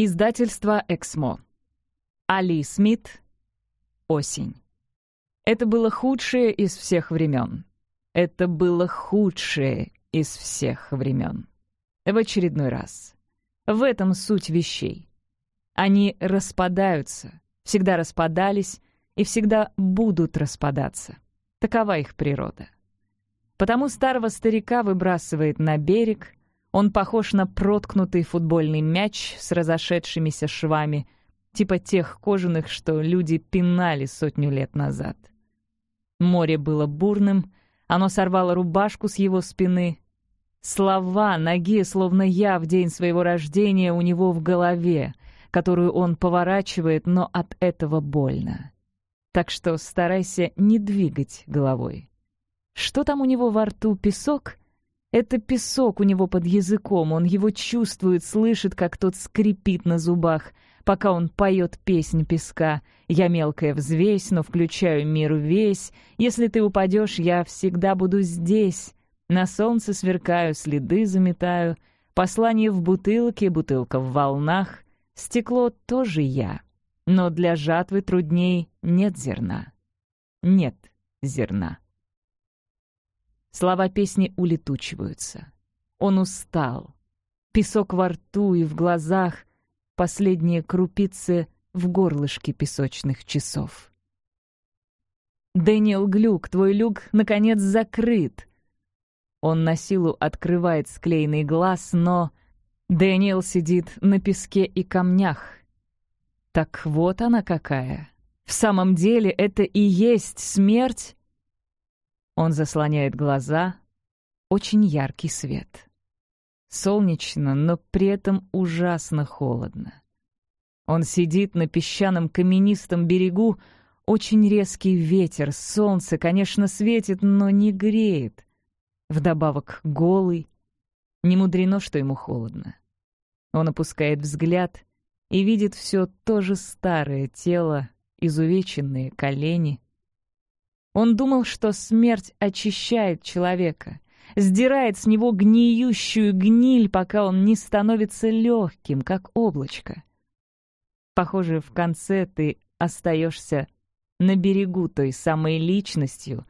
Издательство «Эксмо». Али Смит. Осень. Это было худшее из всех времен. Это было худшее из всех времен. В очередной раз. В этом суть вещей. Они распадаются, всегда распадались и всегда будут распадаться. Такова их природа. Потому старого старика выбрасывает на берег, он похож на проткнутый футбольный мяч с разошедшимися швами, типа тех кожаных, что люди пинали сотню лет назад. Море было бурным, оно сорвало рубашку с его спины. Слова ноги, словно я в день своего рождения у него в голове, которую он поворачивает, но от этого больно. Так что старайся не двигать головой. Что там у него во рту, песок? Это песок у него под языком, он его чувствует, слышит, как тот скрипит на зубах, пока он поет песнь песка. «Я мелкая взвесь, но включаю мир весь. Если ты упадешь, я всегда буду здесь. На солнце сверкаю, следы заметаю. Послание в бутылке, бутылка в волнах. Стекло тоже я. Но для жатвы трудней нет зерна. Нет зерна». Слова песни улетучиваются. Он устал. Песок во рту и в глазах, последние крупицы в горлышке песочных часов. «Дэниел Глюк, твой люк, наконец, закрыт!» Он на силу открывает склеенный глаз, но... Дэниел сидит на песке и камнях. Так вот она какая. В самом деле это и есть смерть он заслоняет глаза. Очень яркий свет. Солнечно, но при этом ужасно холодно. Он сидит на песчаном каменистом берегу, очень резкий ветер, солнце, конечно, светит, но не греет. Вдобавок голый. Не мудрено, что ему холодно. Он опускает взгляд и видит все то же старое тело, изувеченные колени — он думал, что смерть очищает человека, сдирает с него гниющую гниль, пока он не становится легким, как облачко. Похоже, в конце ты остаешься на берегу той самой личностью,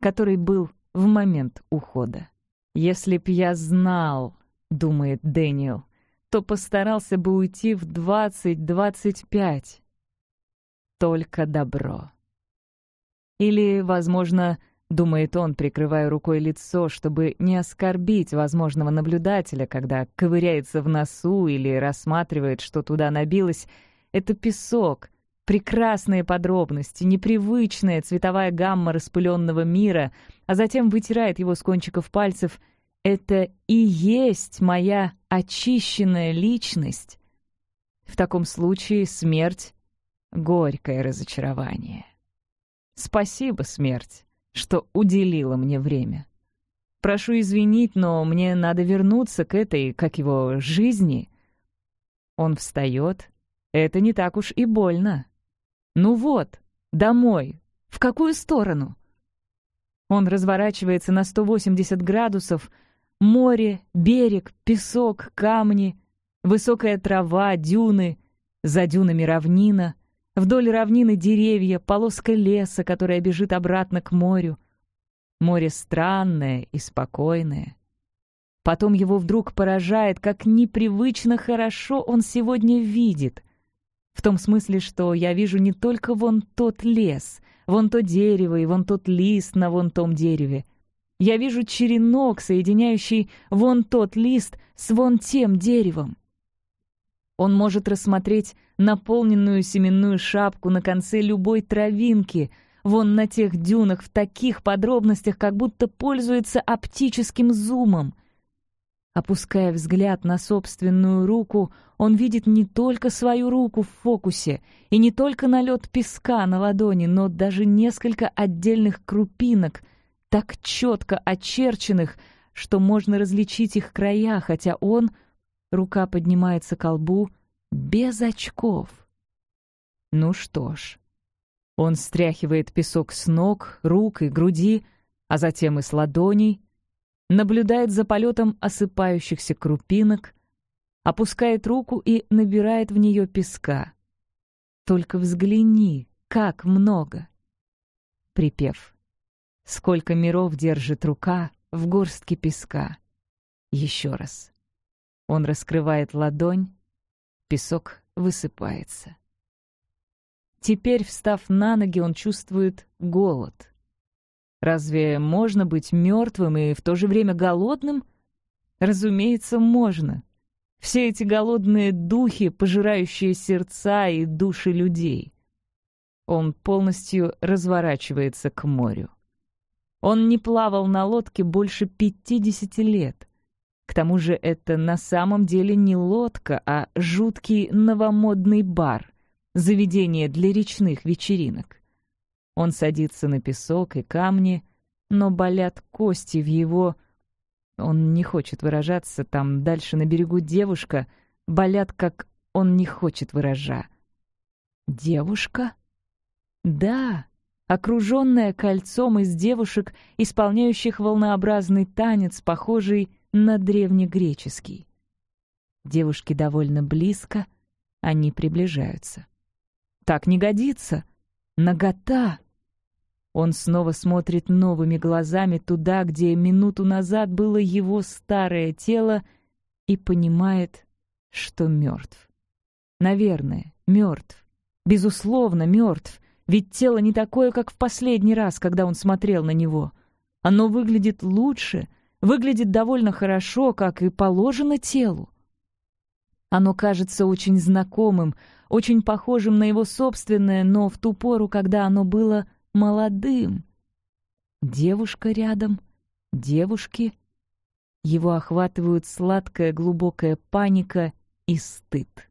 которой был в момент ухода. «Если б я знал», — думает Дэниел, то постарался бы уйти в двадцать-двадцать пять. Только добро. Или, возможно, думает он, прикрывая рукой лицо, чтобы не оскорбить возможного наблюдателя, когда ковыряется в носу или рассматривает, что туда набилось, это песок, прекрасные подробности, непривычная цветовая гамма распыленного мира, а затем вытирает его с кончиков пальцев. Это и есть моя очищенная личность. В таком случае смерть — горькое разочарование. Спасибо, смерть, что уделила мне время. Прошу извинить, но мне надо вернуться к этой, как его, жизни. Он встает. Это не так уж и больно. Ну вот, домой. В какую сторону? Он разворачивается на 180 градусов. Море, берег, песок, камни, высокая трава, дюны, за дюнами равнина — Вдоль равнины деревья, полоска леса, которая бежит обратно к морю. Море странное и спокойное. Потом его вдруг поражает, как непривычно хорошо он сегодня видит. В том смысле, что я вижу не только вон тот лес, вон то дерево и вон тот лист на вон том дереве. Я вижу черенок, соединяющий вон тот лист с вон тем деревом. Он может рассмотреть наполненную семенную шапку на конце любой травинки, вон на тех дюнах в таких подробностях, как будто пользуется оптическим зумом. Опуская взгляд на собственную руку, он видит не только свою руку в фокусе и не только налет песка на ладони, но даже несколько отдельных крупинок, так четко очерченных, что можно различить их края, хотя он — Рука поднимается к лбу без очков. Ну что ж. Он стряхивает песок с ног, рук и груди, а затем и с ладоней, наблюдает за полетом осыпающихся крупинок, опускает руку и набирает в нее песка. Только взгляни, как много. Припев. Сколько миров держит рука в горстке песка. Еще раз. Он раскрывает ладонь, песок высыпается. Теперь, встав на ноги, он чувствует голод. Разве можно быть мертвым и в то же время голодным? Разумеется, можно. Все эти голодные духи, пожирающие сердца и души людей. Он полностью разворачивается к морю. Он не плавал на лодке больше пятидесяти лет. К тому же это на самом деле не лодка, а жуткий новомодный бар, заведение для речных вечеринок. Он садится на песок и камни, но болят кости в его... Он не хочет выражаться, там дальше на берегу девушка, болят, как он не хочет выража. Девушка? Да, окруженная кольцом из девушек, исполняющих волнообразный танец, похожий на древнегреческий. Девушки довольно близко, они приближаются. Так не годится. Нагота. Он снова смотрит новыми глазами туда, где минуту назад было его старое тело, и понимает, что мертв. Наверное, мертв. Безусловно, мертв. Ведь тело не такое, как в последний раз, когда он смотрел на него. Оно выглядит лучше, выглядит довольно хорошо, как и положено телу. Оно кажется очень знакомым, очень похожим на его собственное, но в ту пору, когда оно было молодым. Девушка рядом, девушки. Его охватывают сладкая глубокая паника и стыд.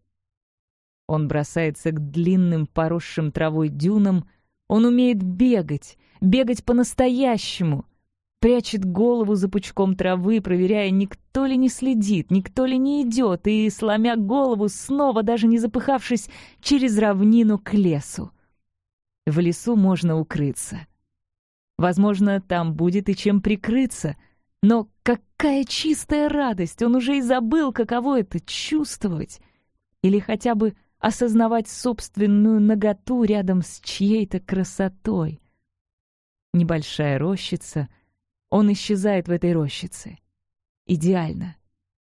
Он бросается к длинным поросшим травой дюнам. Он умеет бегать, бегать по-настоящему. Прячет голову за пучком травы, проверяя, никто ли не следит, никто ли не идет, и, сломя голову, снова, даже не запыхавшись, через равнину к лесу. В лесу можно укрыться. Возможно, там будет и чем прикрыться. Но какая чистая радость! Он уже и забыл, каково это — чувствовать. Или хотя бы осознавать собственную наготу рядом с чьей-то красотой. Небольшая рощица. Он исчезает в этой рощице. Идеально.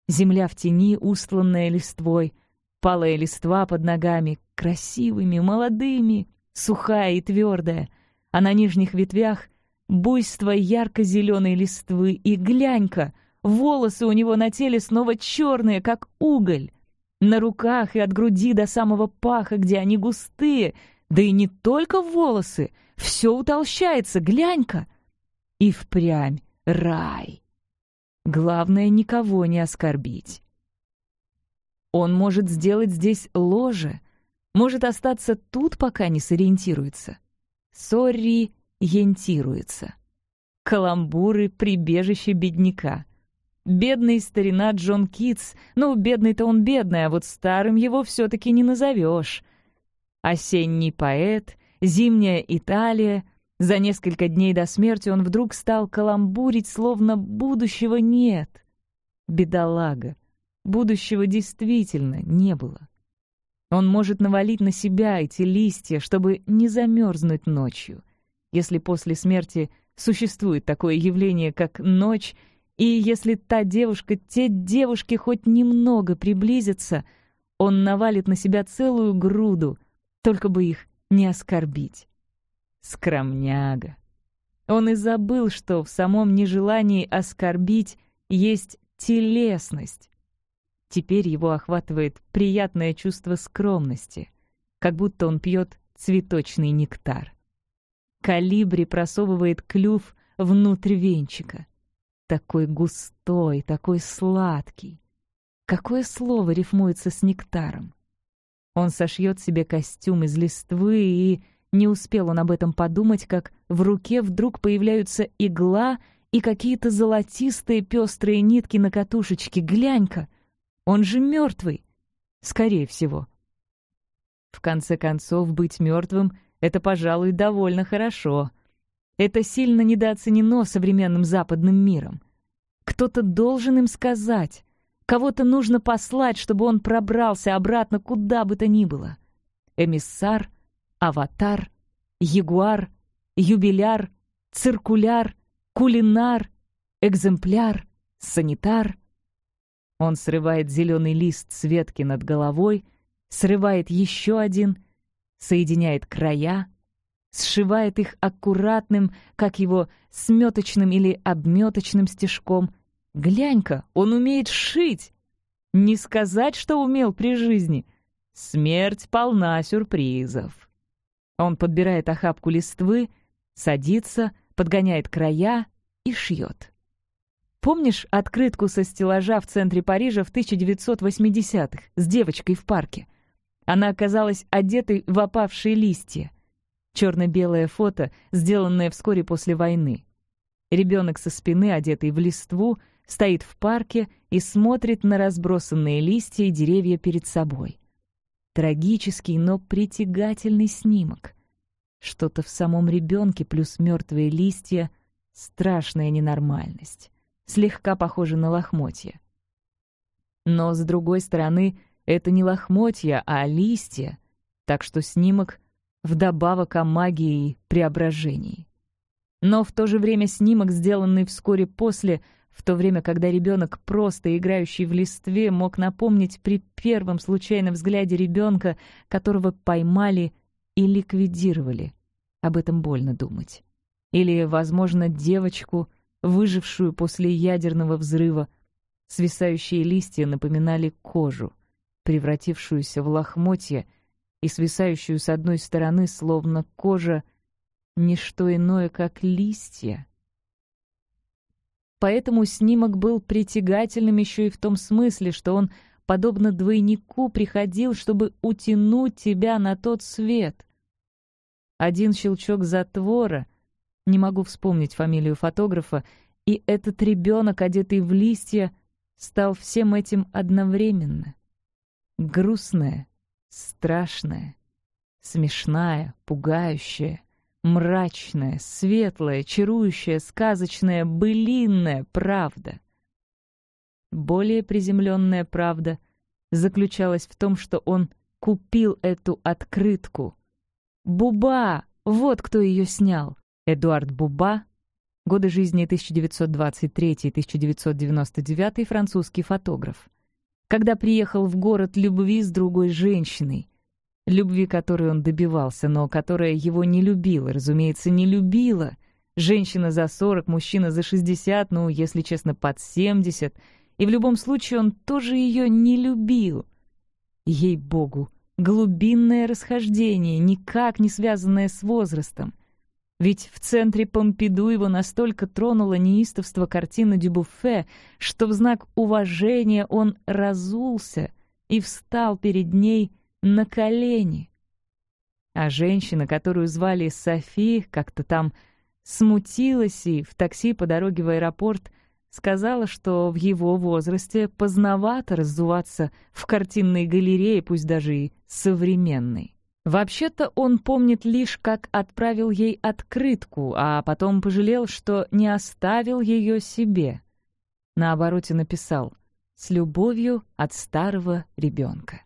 Земля в тени, устланная листвой, палая листва под ногами, красивыми, молодыми, сухая и твердая, а на нижних ветвях буйство ярко-зеленой листвы, и глянь-ка, волосы у него на теле снова черные, как уголь, на руках и от груди до самого паха, где они густые, да и не только волосы, все утолщается, глянь-ка. И впрямь рай. Главное, никого не оскорбить. Он может сделать здесь ложе, может остаться тут, пока не сориентируется. Сори-ентируется. Каламбуры — прибежище бедняка. Бедный старина Джон Китс, ну, бедный-то он бедный, а вот старым его все-таки не назовешь. Осенний поэт, зимняя Италия. За несколько дней до смерти он вдруг стал каламбурить, словно будущего нет. Бедолага. Будущего действительно не было. Он может навалить на себя эти листья, чтобы не замерзнуть ночью. Если после смерти существует такое явление, как ночь, и если та девушка, те девушки хоть немного приблизятся, он навалит на себя целую груду, только бы их не оскорбить. Скромняга. Он и забыл, что в самом нежелании оскорбить есть телесность. Теперь его охватывает приятное чувство скромности, как будто он пьет цветочный нектар. Калибри просовывает клюв внутрь венчика. Такой густой, такой сладкий. Какое слово рифмуется с нектаром? Он сошьет себе костюм из листвы, и не успел он об этом подумать, как в руке вдруг появляются игла и какие-то золотистые пестрые нитки на катушечке. Глянь-ка! Он же мертвый. Скорее всего. В конце концов, быть мертвым — это, пожалуй, довольно хорошо. Это сильно недооценено современным западным миром. Кто-то должен им сказать. Кого-то нужно послать, чтобы он пробрался обратно куда бы то ни было. Эмиссар, аватар, ягуар, юбиляр, циркуляр, кулинар, экземпляр, санитар. Он срывает зеленый лист с ветки над головой, срывает еще один, соединяет края, сшивает их аккуратным, как его сметочным или обметочным стежком. Глянь-ка, он умеет шить! Не сказать, что умел при жизни. Смерть полна сюрпризов. Он подбирает охапку листвы, садится, подгоняет края и шьет. Помнишь открытку со стеллажа в центре Парижа в 1980-х с девочкой в парке? Она оказалась одетой в опавшие листья. Черно-белое фото, сделанное вскоре после войны. Ребенок со спины, одетый в листву, стоит в парке и смотрит на разбросанные листья и деревья перед собой. Трагический, но притягательный снимок. Что-то в самом ребенке плюс мертвые листья — страшная ненормальность. Слегка похоже на лохмотья. Но, с другой стороны, это не лохмотья, а листья, так что снимок вдобавок о магии и преображении. Но в то же время снимок, сделанный вскоре после, в то время, когда ребенок, просто играющий в листве, мог напомнить при первом случайном взгляде ребенка, которого поймали и ликвидировали. Об этом больно думать. Или, возможно, девочку, выжившую после ядерного взрыва. Свисающие листья напоминали кожу, превратившуюся в лохмотья — и свисающую с одной стороны, словно кожа, не что иное, как листья. Поэтому снимок был притягательным еще и в том смысле, что он, подобно двойнику, приходил, чтобы утянуть тебя на тот свет. Один щелчок затвора, не могу вспомнить фамилию фотографа, и этот ребенок, одетый в листья, стал всем этим одновременно. Грустное, Страшная, смешная, пугающая, мрачная, светлая, чарующая, сказочная, былинная правда. Более приземленная правда заключалась в том, что он купил эту открытку. Буба! Вот кто ее снял. Эдуард Буба, годы жизни 1923-1999, французский фотограф когда приехал в город любви с другой женщиной. Любви, которой он добивался, но которая его не любила, разумеется, не любила. Женщина за 40, мужчина за 60, ну, если честно, под 70. И в любом случае он тоже ее не любил. Ей-богу, глубинное расхождение, никак не связанное с возрастом. Ведь в центре Помпиду его настолько тронуло неистовство картины Дюбуфе, что в знак уважения он разулся и встал перед ней на колени. А женщина, которую звали Софи, как-то там смутилась и в такси по дороге в аэропорт сказала, что в его возрасте поздновато раззуваться в картинной галерее, пусть даже и современной. Вообще-то он помнит лишь, как отправил ей открытку, а потом пожалел, что не оставил ее себе. На обороте написал «С любовью от старого ребенка».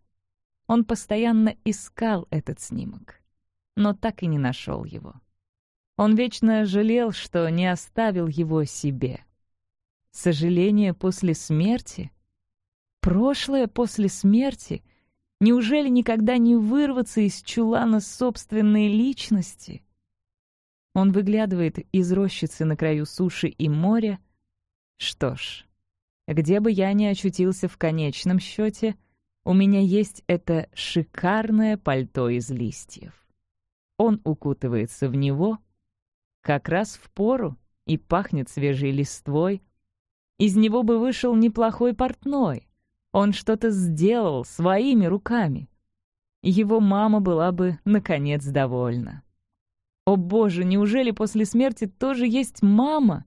Он постоянно искал этот снимок, но так и не нашел его. Он вечно жалел, что не оставил его себе. Сожаление после смерти? Прошлое после смерти — Неужели никогда не вырваться из чулана собственной личности? Он выглядывает из рощицы на краю суши и моря. Что ж, где бы я ни очутился в конечном счете, у меня есть это шикарное пальто из листьев. Он укутывается в него, как раз в пору, и пахнет свежей листвой. Из него бы вышел неплохой портной. Он что-то сделал своими руками. Его мама была бы, наконец, довольна. О боже, неужели после смерти тоже есть мама?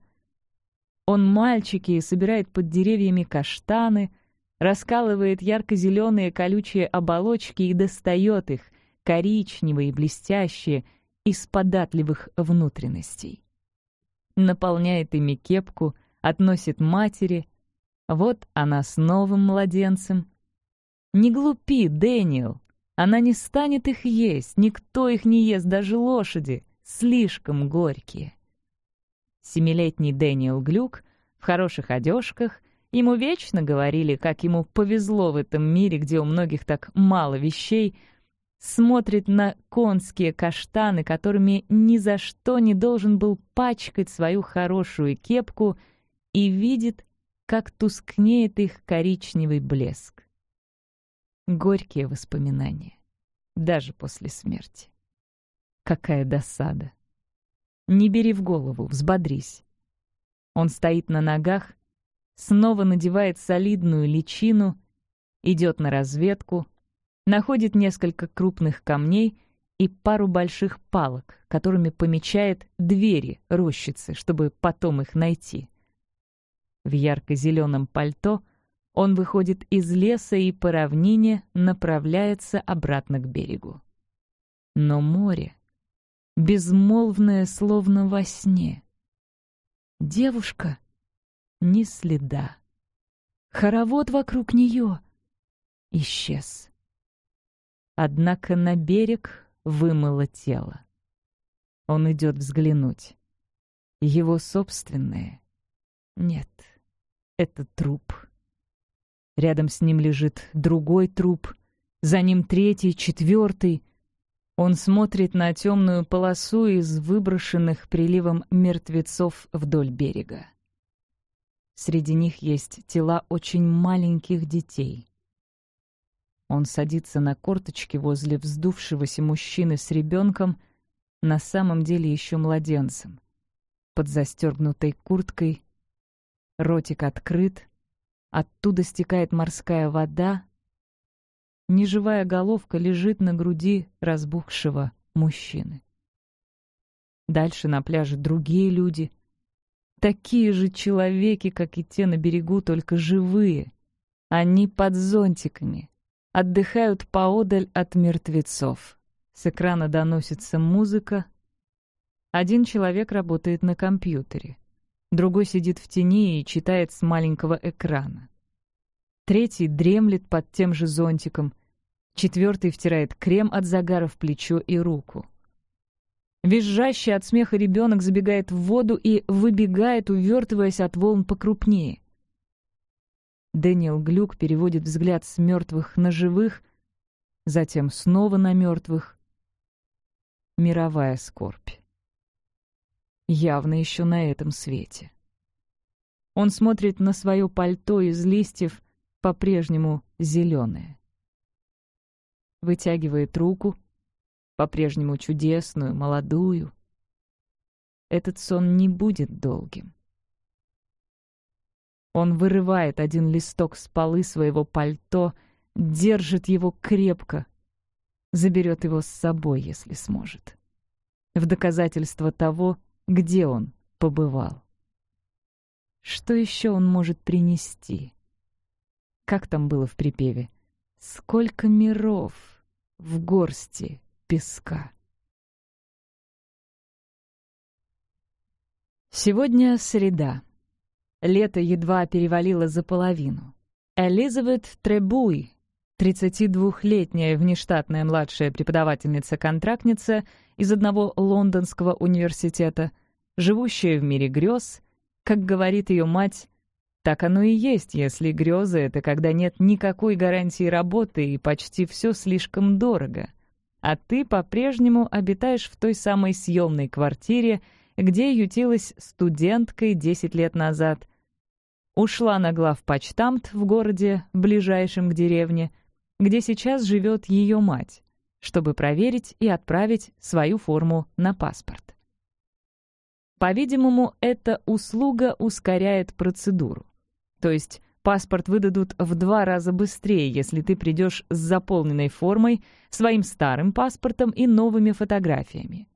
Он мальчики и собирает под деревьями каштаны, раскалывает ярко-зеленые колючие оболочки и достает их, коричневые, блестящие, из податливых внутренностей. Наполняет ими кепку, относит матери, Вот она с новым младенцем. Не глупи, Дэниел. Она не станет их есть, никто их не ест, даже лошади. Слишком горькие. Семилетний Дэниел Глюк в хороших одежках, ему вечно говорили, как ему повезло в этом мире, где у многих так мало вещей, смотрит на конские каштаны, которыми ни за что не должен был пачкать свою хорошую кепку, и видит, как тускнеет их коричневый блеск. Горькие воспоминания, даже после смерти. Какая досада. Не бери в голову, взбодрись. Он стоит на ногах, снова надевает солидную личину, идет на разведку, находит несколько крупных камней и пару больших палок, которыми помечает двери рощицы, чтобы потом их найти. В ярко-зеленом пальто — он выходит из леса и по равнине направляется обратно к берегу. Но море, безмолвное, словно во сне. Девушка — ни следа. Хоровод вокруг нее исчез. Однако на берег вымыло тело. Он идет взглянуть. Его собственное? Нет, это труп. Рядом с ним лежит другой труп, за ним третий, четвертый. Он смотрит на темную полосу из выброшенных приливом мертвецов вдоль берега. Среди них есть тела очень маленьких детей. Он садится на корточки возле вздувшегося мужчины с ребенком, на самом деле еще младенцем, под застегнутой курткой, ротик открыт, Оттуда стекает морская вода. Неживая головка лежит на груди разбухшего мужчины. Дальше на пляже другие люди. Такие же человеки, как и те на берегу, только живые. Они под зонтиками. Отдыхают поодаль от мертвецов. С экрана доносится музыка. Один человек работает на компьютере. Другой сидит в тени и читает с маленького экрана. Третий дремлет под тем же зонтиком. Четвертый втирает крем от загара в плечо и руку. Визжащий от смеха ребенок забегает в воду и выбегает, увертываясь от волн покрупнее. Дэниел Глюк переводит взгляд с мертвых на живых, затем снова на мертвых. Мировая скорбь явно еще на этом свете. Он смотрит на свое пальто из листьев, по-прежнему зеленое. Вытягивает руку, по-прежнему чудесную, молодую. Этот сон не будет долгим. Он вырывает один листок с полы своего пальто, держит его крепко, заберет его с собой, если сможет. В доказательство того, где он побывал. Что еще он может принести? Как там было в припеве? Сколько миров в горсти песка. Сегодня среда. Лето едва перевалило за половину. Элизабет Требуй, 32-летняя внештатная младшая преподавательница-контрактница из одного лондонского университета, живущая в мире грез, как говорит ее мать, так оно и есть, если грезы — это когда нет никакой гарантии работы и почти все слишком дорого. А ты по-прежнему обитаешь в той самой съемной квартире, где ютилась студенткой 10 лет назад. Ушла на главпочтамт в городе, ближайшем к деревне — где сейчас живет ее мать, чтобы проверить и отправить свою форму на паспорт. По-видимому, эта услуга ускоряет процедуру. То есть паспорт выдадут в два раза быстрее, если ты придешь с заполненной формой, своим старым паспортом и новыми фотографиями.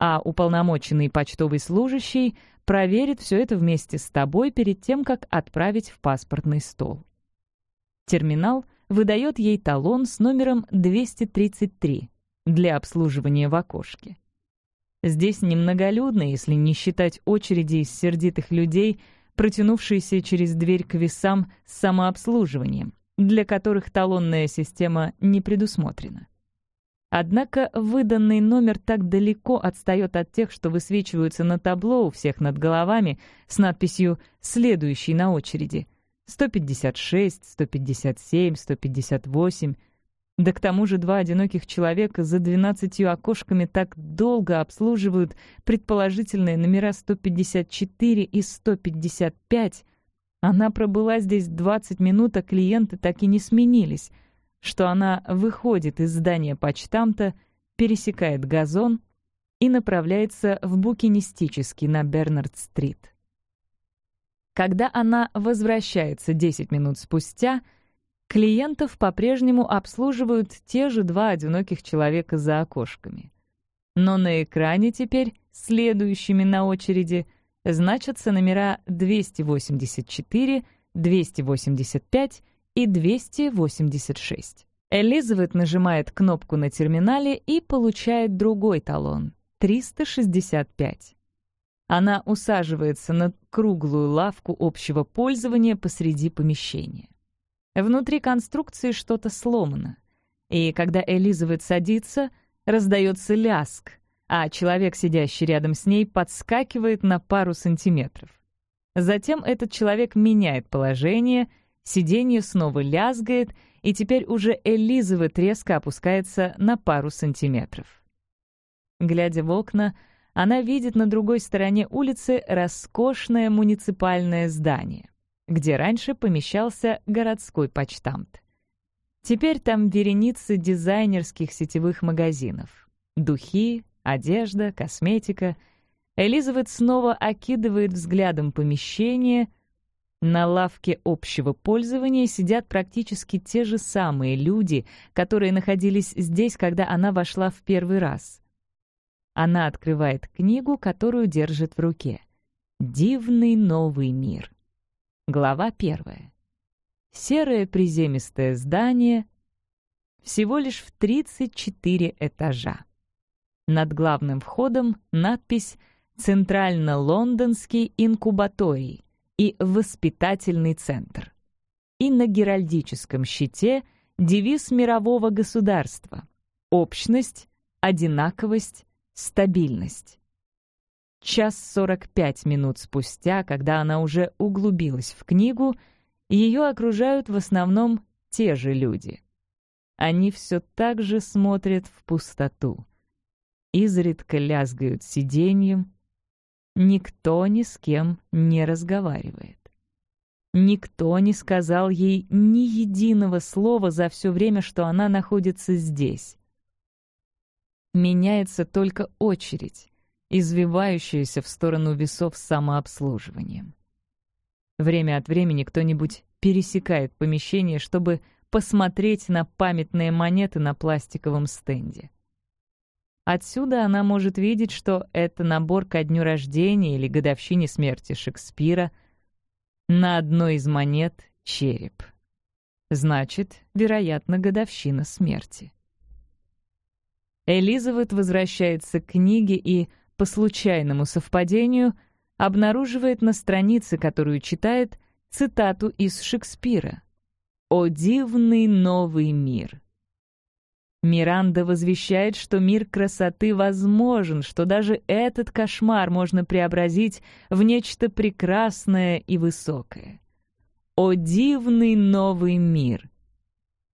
А уполномоченный почтовый служащий проверит все это вместе с тобой перед тем, как отправить в паспортный стол. Терминал выдает ей талон с номером 233 для обслуживания в окошке. Здесь немноголюдно, если не считать очереди из сердитых людей, протянувшийся через дверь к весам с самообслуживанием, для которых талонная система не предусмотрена. Однако выданный номер так далеко отстает от тех, что высвечиваются на табло у всех над головами с надписью «Следующий на очереди» — 156, 157, 158. Да к тому же два одиноких человека за двенадцатью окошками так долго обслуживают предположительные номера 154 и 155. Она пробыла здесь 20 минут, а клиенты так и не сменились — что она выходит из здания почтамта, пересекает газон и направляется в букинистический на Бернард-стрит. Когда она возвращается 10 минут спустя, клиентов по-прежнему обслуживают те же два одиноких человека за окошками. Но на экране теперь следующими на очереди значатся номера 284, 285 и 286. Элизабет нажимает кнопку на терминале и получает другой талон — 365. Она усаживается на круглую лавку общего пользования посреди помещения. Внутри конструкции что-то сломано. И когда Элизабет садится, раздается ляск, а человек, сидящий рядом с ней, подскакивает на пару сантиметров. Затем этот человек меняет положение — Сиденье снова лязгает, и теперь уже Элизабет резко опускается на пару сантиметров. Глядя в окна, она видит на другой стороне улицы роскошное муниципальное здание, где раньше помещался городской почтамт. Теперь там вереницы дизайнерских сетевых магазинов. Духи, одежда, косметика. Элизабет снова окидывает взглядом помещение — на лавке общего пользования сидят практически те же самые люди, которые находились здесь, когда она вошла в первый раз. Она открывает книгу, которую держит в руке. «Дивный новый мир». Глава первая. Серое приземистое здание, всего лишь в 34 этажа. Над главным входом надпись «Центрально-лондонский инкубаторий», и воспитательный центр. И на геральдическом щите девиз мирового государства — общность, одинаковость, стабильность. Час сорок пять минут спустя, когда она уже углубилась в книгу, ее окружают в основном те же люди. Они все так же смотрят в пустоту. Изредка лязгают сиденьем, Никто ни с кем не разговаривает. Никто не сказал ей ни единого слова за все время, что она находится здесь. Меняется только очередь, извивающаяся в сторону весов самообслуживанием. Время от времени кто-нибудь пересекает помещение, чтобы посмотреть на памятные монеты на пластиковом стенде. Отсюда она может видеть, что это набор ко дню рождения или годовщине смерти Шекспира. На одной из монет — череп. Значит, вероятно, годовщина смерти. Элизабет возвращается к книге и, по случайному совпадению, обнаруживает на странице, которую читает, цитату из Шекспира. «О дивный новый мир!» Миранда возвещает, что мир красоты возможен, что даже этот кошмар можно преобразить в нечто прекрасное и высокое. О дивный новый мир!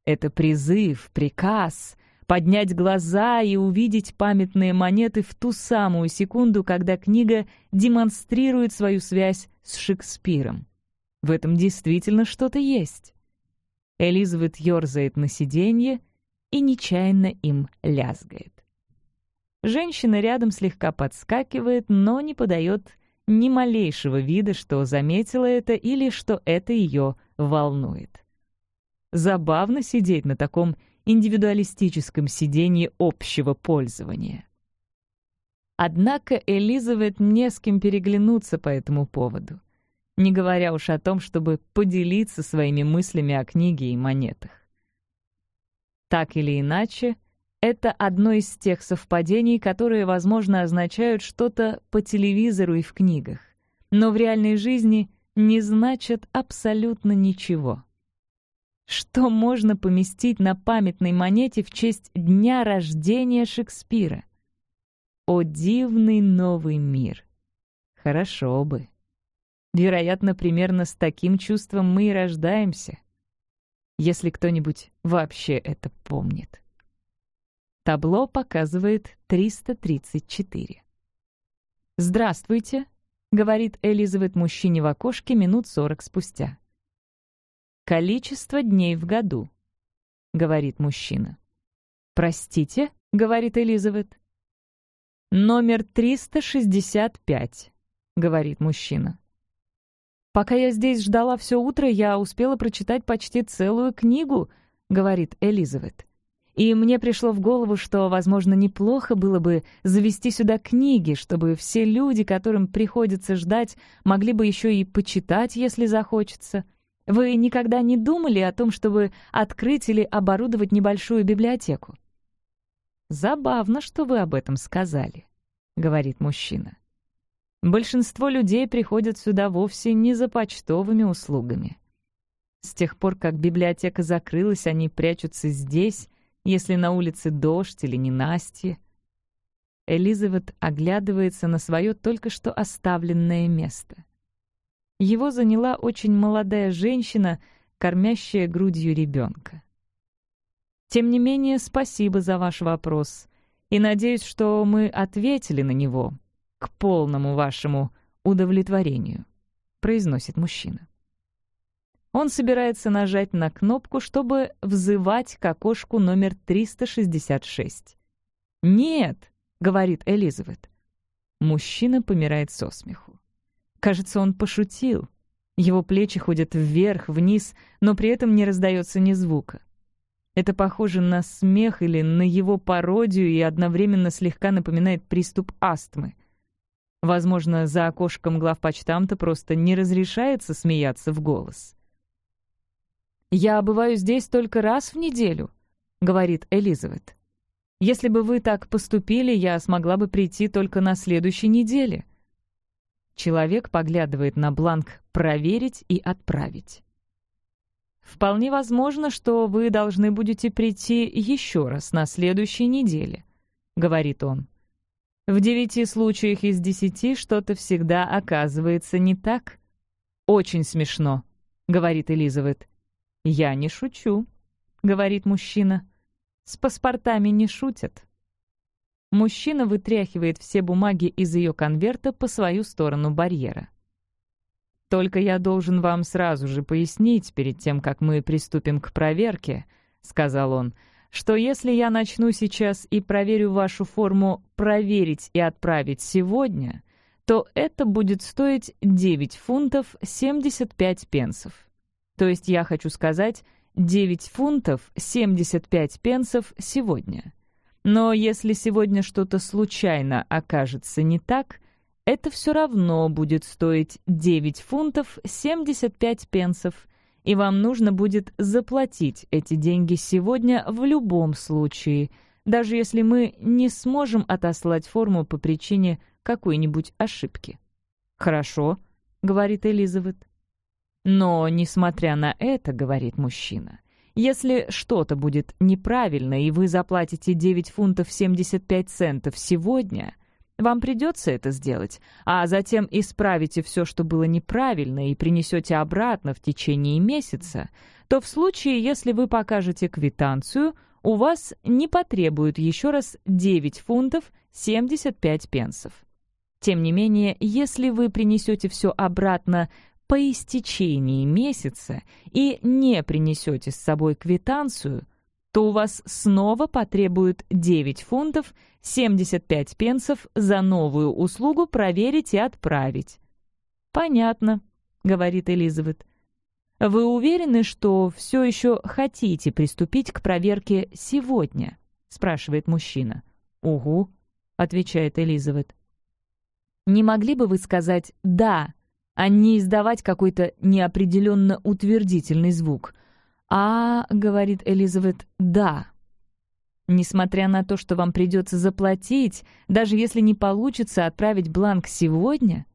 Это призыв, приказ — поднять глаза и увидеть памятные монеты в ту самую секунду, когда книга демонстрирует свою связь с Шекспиром. В этом действительно что-то есть. Элизабет ерзает на сиденье — и нечаянно им лязгает. Женщина рядом слегка подскакивает, но не подает ни малейшего вида, что заметила это или что это ее волнует. Забавно сидеть на таком индивидуалистическом сиденье общего пользования. Однако Элизабет не с кем переглянуться по этому поводу, не говоря уж о том, чтобы поделиться своими мыслями о книге и монетах. Так или иначе, это одно из тех совпадений, которые, возможно, означают что-то по телевизору и в книгах, но в реальной жизни не значат абсолютно ничего. Что можно поместить на памятной монете в честь дня рождения Шекспира? О дивный новый мир! Хорошо бы. Вероятно, примерно с таким чувством мы и рождаемся. Если кто-нибудь вообще это помнит. Табло показывает 334. «Здравствуйте», — говорит Элизабет мужчине в окошке минут сорок спустя. «Количество дней в году», — говорит мужчина. «Простите», — говорит Элизабет. «Номер 365», — говорит мужчина. «Пока я здесь ждала все утро, я успела прочитать почти целую книгу», — говорит Элизабет. «И мне пришло в голову, что, возможно, неплохо было бы завести сюда книги, чтобы все люди, которым приходится ждать, могли бы еще и почитать, если захочется. Вы никогда не думали о том, чтобы открыть или оборудовать небольшую библиотеку?» «Забавно, что вы об этом сказали», — говорит мужчина. «Большинство людей приходят сюда вовсе не за почтовыми услугами. С тех пор, как библиотека закрылась, они прячутся здесь, если на улице дождь или ненастье». Элизабет оглядывается на свое только что оставленное место. Его заняла очень молодая женщина, кормящая грудью ребенка. Тем не менее, спасибо за ваш вопрос, и надеюсь, что мы ответили на него к полному вашему удовлетворению», — произносит мужчина. Он собирается нажать на кнопку, чтобы взывать к окошку номер 366. «Нет», — говорит Элизабет. Мужчина помирает со смеху. Кажется, он пошутил. Его плечи ходят вверх, вниз, но при этом не раздается ни звука. Это похоже на смех или на его пародию и одновременно слегка напоминает приступ астмы. Возможно, за окошком главпочтамта просто не разрешается смеяться в голос. «Я бываю здесь только раз в неделю», — говорит Элизабет. «Если бы вы так поступили, я смогла бы прийти только на следующей неделе». Человек поглядывает на бланк «Проверить» и «Отправить». Вполне возможно, что вы должны будете прийти еще раз на следующей неделе», — говорит он. «В девяти случаях из десяти что-то всегда оказывается не так». «Очень смешно», — говорит Элизабет. «Я не шучу», — говорит мужчина. «С паспортами не шутят». Мужчина вытряхивает все бумаги из ее конверта по свою сторону барьера. «Только я должен вам сразу же пояснить, перед тем, как мы приступим к проверке», — сказал он, «что если я начну сейчас и проверю вашу форму «проверить и отправить сегодня», то это будет стоить 9 фунтов 75 пенсов. То есть я хочу сказать 9 фунтов 75 пенсов сегодня. Но если сегодня что-то случайно окажется не так, это все равно будет стоить 9 фунтов 75 пенсов, и вам нужно будет заплатить эти деньги сегодня в любом случае, даже если мы не сможем отослать форму по причине какой-нибудь ошибки. «Хорошо», — говорит Элизабет. «Но, несмотря на это, — говорит мужчина, — если что-то будет неправильно, и вы заплатите 9 фунтов 75 центов сегодня, — вам придется это сделать, а затем исправите все, что было неправильно, и принесете обратно в течение месяца, то в случае, если вы покажете квитанцию, у вас не потребуют еще раз 9 фунтов 75 пенсов. Тем не менее, если вы принесете все обратно по истечении месяца и не принесете с собой квитанцию – то у вас снова потребуют 9 фунтов 75 пенсов за новую услугу проверить и отправить. «Понятно», — говорит Элизабет. «Вы уверены, что все еще хотите приступить к проверке сегодня?» — спрашивает мужчина. «Угу», — отвечает Элизабет. «Не могли бы вы сказать «да», а не издавать какой-то неопределенно утвердительный звук — «А, — говорит Элизабет, — да. Несмотря на то, что вам придется заплатить, даже если не получится отправить бланк сегодня?»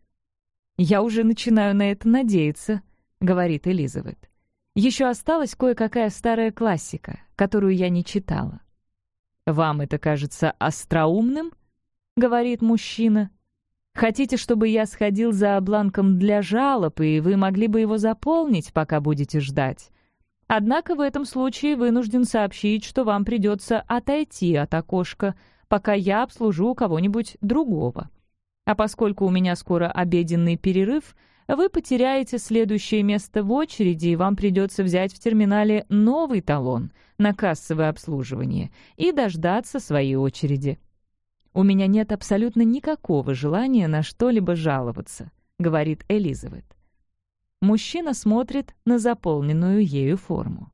«Я уже начинаю на это надеяться», — говорит Элизабет. «Еще осталась кое-какая старая классика, которую я не читала». «Вам это кажется остроумным?» — говорит мужчина. «Хотите, чтобы я сходил за бланком для жалоб, и вы могли бы его заполнить, пока будете ждать? Однако в этом случае вынужден сообщить, что вам придется отойти от окошка, пока я обслужу кого-нибудь другого. А поскольку у меня скоро обеденный перерыв, вы потеряете следующее место в очереди, и вам придется взять в терминале новый талон на кассовое обслуживание и дождаться своей очереди. «У меня нет абсолютно никакого желания на что-либо жаловаться», — говорит Элизабет. Мужчина смотрит на заполненную ею форму.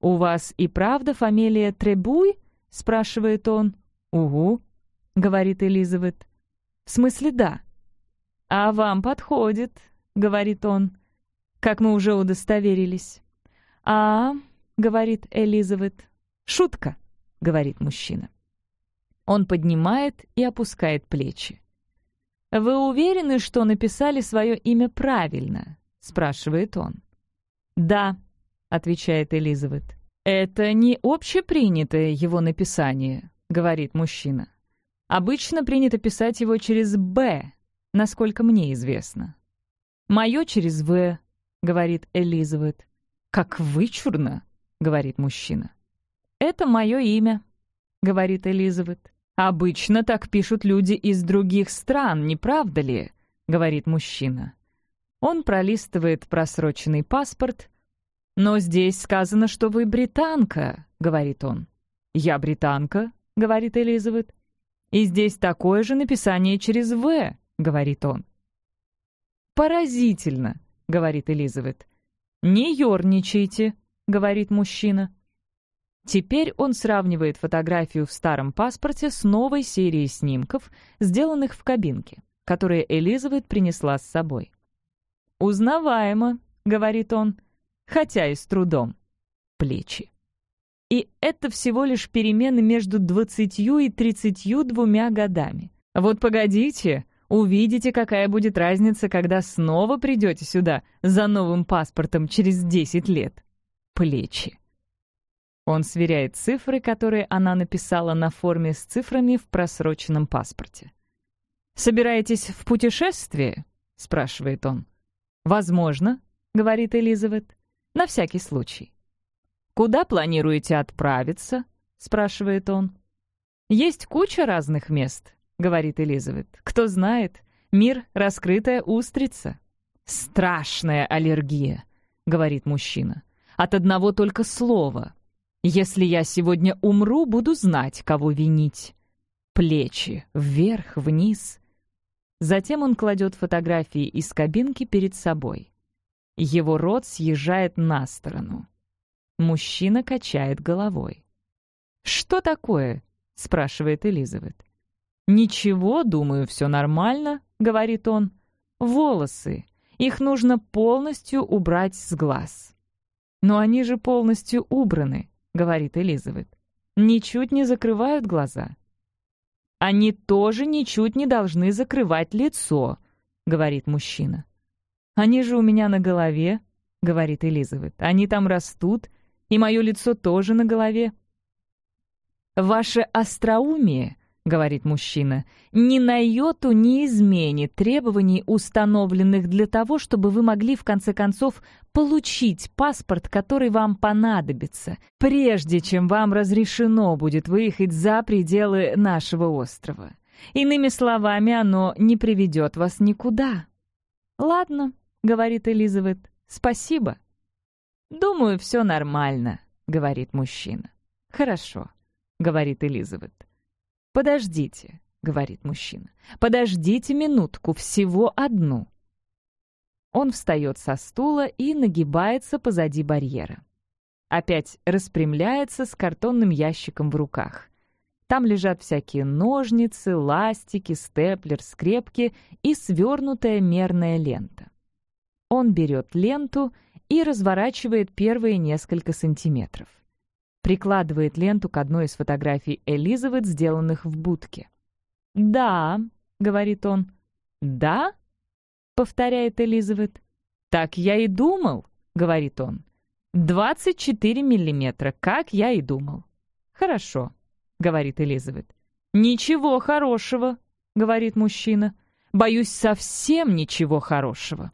«У вас и правда фамилия Требуй?» — спрашивает он. «Угу», — говорит Элизабет. «В смысле, да». «А вам подходит», — говорит он, как мы уже удостоверились. «А, — говорит Элизабет. «Шутка», — говорит мужчина. Он поднимает и опускает плечи. «Вы уверены, что написали свое имя правильно?» — спрашивает он. «Да», — отвечает Элизабет. «Это не общепринятое его написание», — говорит мужчина. «Обычно принято писать его через «Б», насколько мне известно». «Мое через «В», — говорит Элизабет. «Как вычурно», — говорит мужчина. «Это мое имя», — говорит Элизабет. «Обычно так пишут люди из других стран, не правда ли?» — говорит мужчина. Он пролистывает просроченный паспорт. «Но здесь сказано, что вы британка», — говорит он. «Я британка», — говорит Элизабет. «И здесь такое же написание через «В», — говорит он. «Поразительно», — говорит Элизабет. «Не ерничайте», — говорит мужчина. Теперь он сравнивает фотографию в старом паспорте с новой серией снимков, сделанных в кабинке, которые Элизабет принесла с собой. «Узнаваемо», — говорит он, хотя и с трудом. Плечи. И это всего лишь перемены между двадцатью и тридцатью двумя годами. Вот погодите, увидите, какая будет разница, когда снова придете сюда за новым паспортом через десять лет плечи. Он сверяет цифры, которые она написала на форме с цифрами в просроченном паспорте. «Собираетесь в путешествие?» — спрашивает он. «Возможно», — говорит Элизабет, — «на всякий случай». «Куда планируете отправиться?» — спрашивает он. «Есть куча разных мест», — говорит Элизабет. «Кто знает, мир — раскрытая устрица». «Страшная аллергия», — говорит мужчина от одного только слова. Если я сегодня умру, буду знать, кого винить. Плечи вверх, вниз. Затем он кладет фотографии из кабинки перед собой. Его рот съезжает на сторону. Мужчина качает головой. «Что такое?» — спрашивает Элизабет. «Ничего, думаю, все нормально», — говорит он. «Волосы. Их нужно полностью убрать с глаз». «Но они же полностью убраны», — говорит Элизабет. «Ничуть не закрывают глаза». «Они тоже ничуть не должны закрывать лицо», — говорит мужчина. «Они же у меня на голове», — говорит Элизабет. «Они там растут, и мое лицо тоже на голове». «Ваше остроумие — говорит мужчина, — «ни на йоту не изменит требований, установленных для того, чтобы вы могли, в конце концов, получить паспорт, который вам понадобится, прежде чем вам разрешено будет выехать за пределы нашего острова. Иными словами, оно не приведет вас никуда». «Ладно», — говорит Элизабет, — «спасибо». «Думаю, все нормально», — говорит мужчина. «Хорошо», — говорит Элизабет. «Подождите», — говорит мужчина. «Подождите минутку, всего одну». Он встает со стула и нагибается позади барьера. Опять распрямляется с картонным ящиком в руках. Там лежат всякие ножницы, ластики, степлер, скрепки и свернутая мерная лента. Он берет ленту и разворачивает первые несколько сантиметров прикладывает ленту к одной из фотографий Элизабет, сделанных в будке. «Да», — говорит он. «Да?» — повторяет Элизабет. «Так я и думал», — говорит он. «Двадцать четыре миллиметра, как я и думал». «Хорошо», — говорит Элизабет. «Ничего хорошего», — говорит мужчина. «Боюсь, совсем ничего хорошего.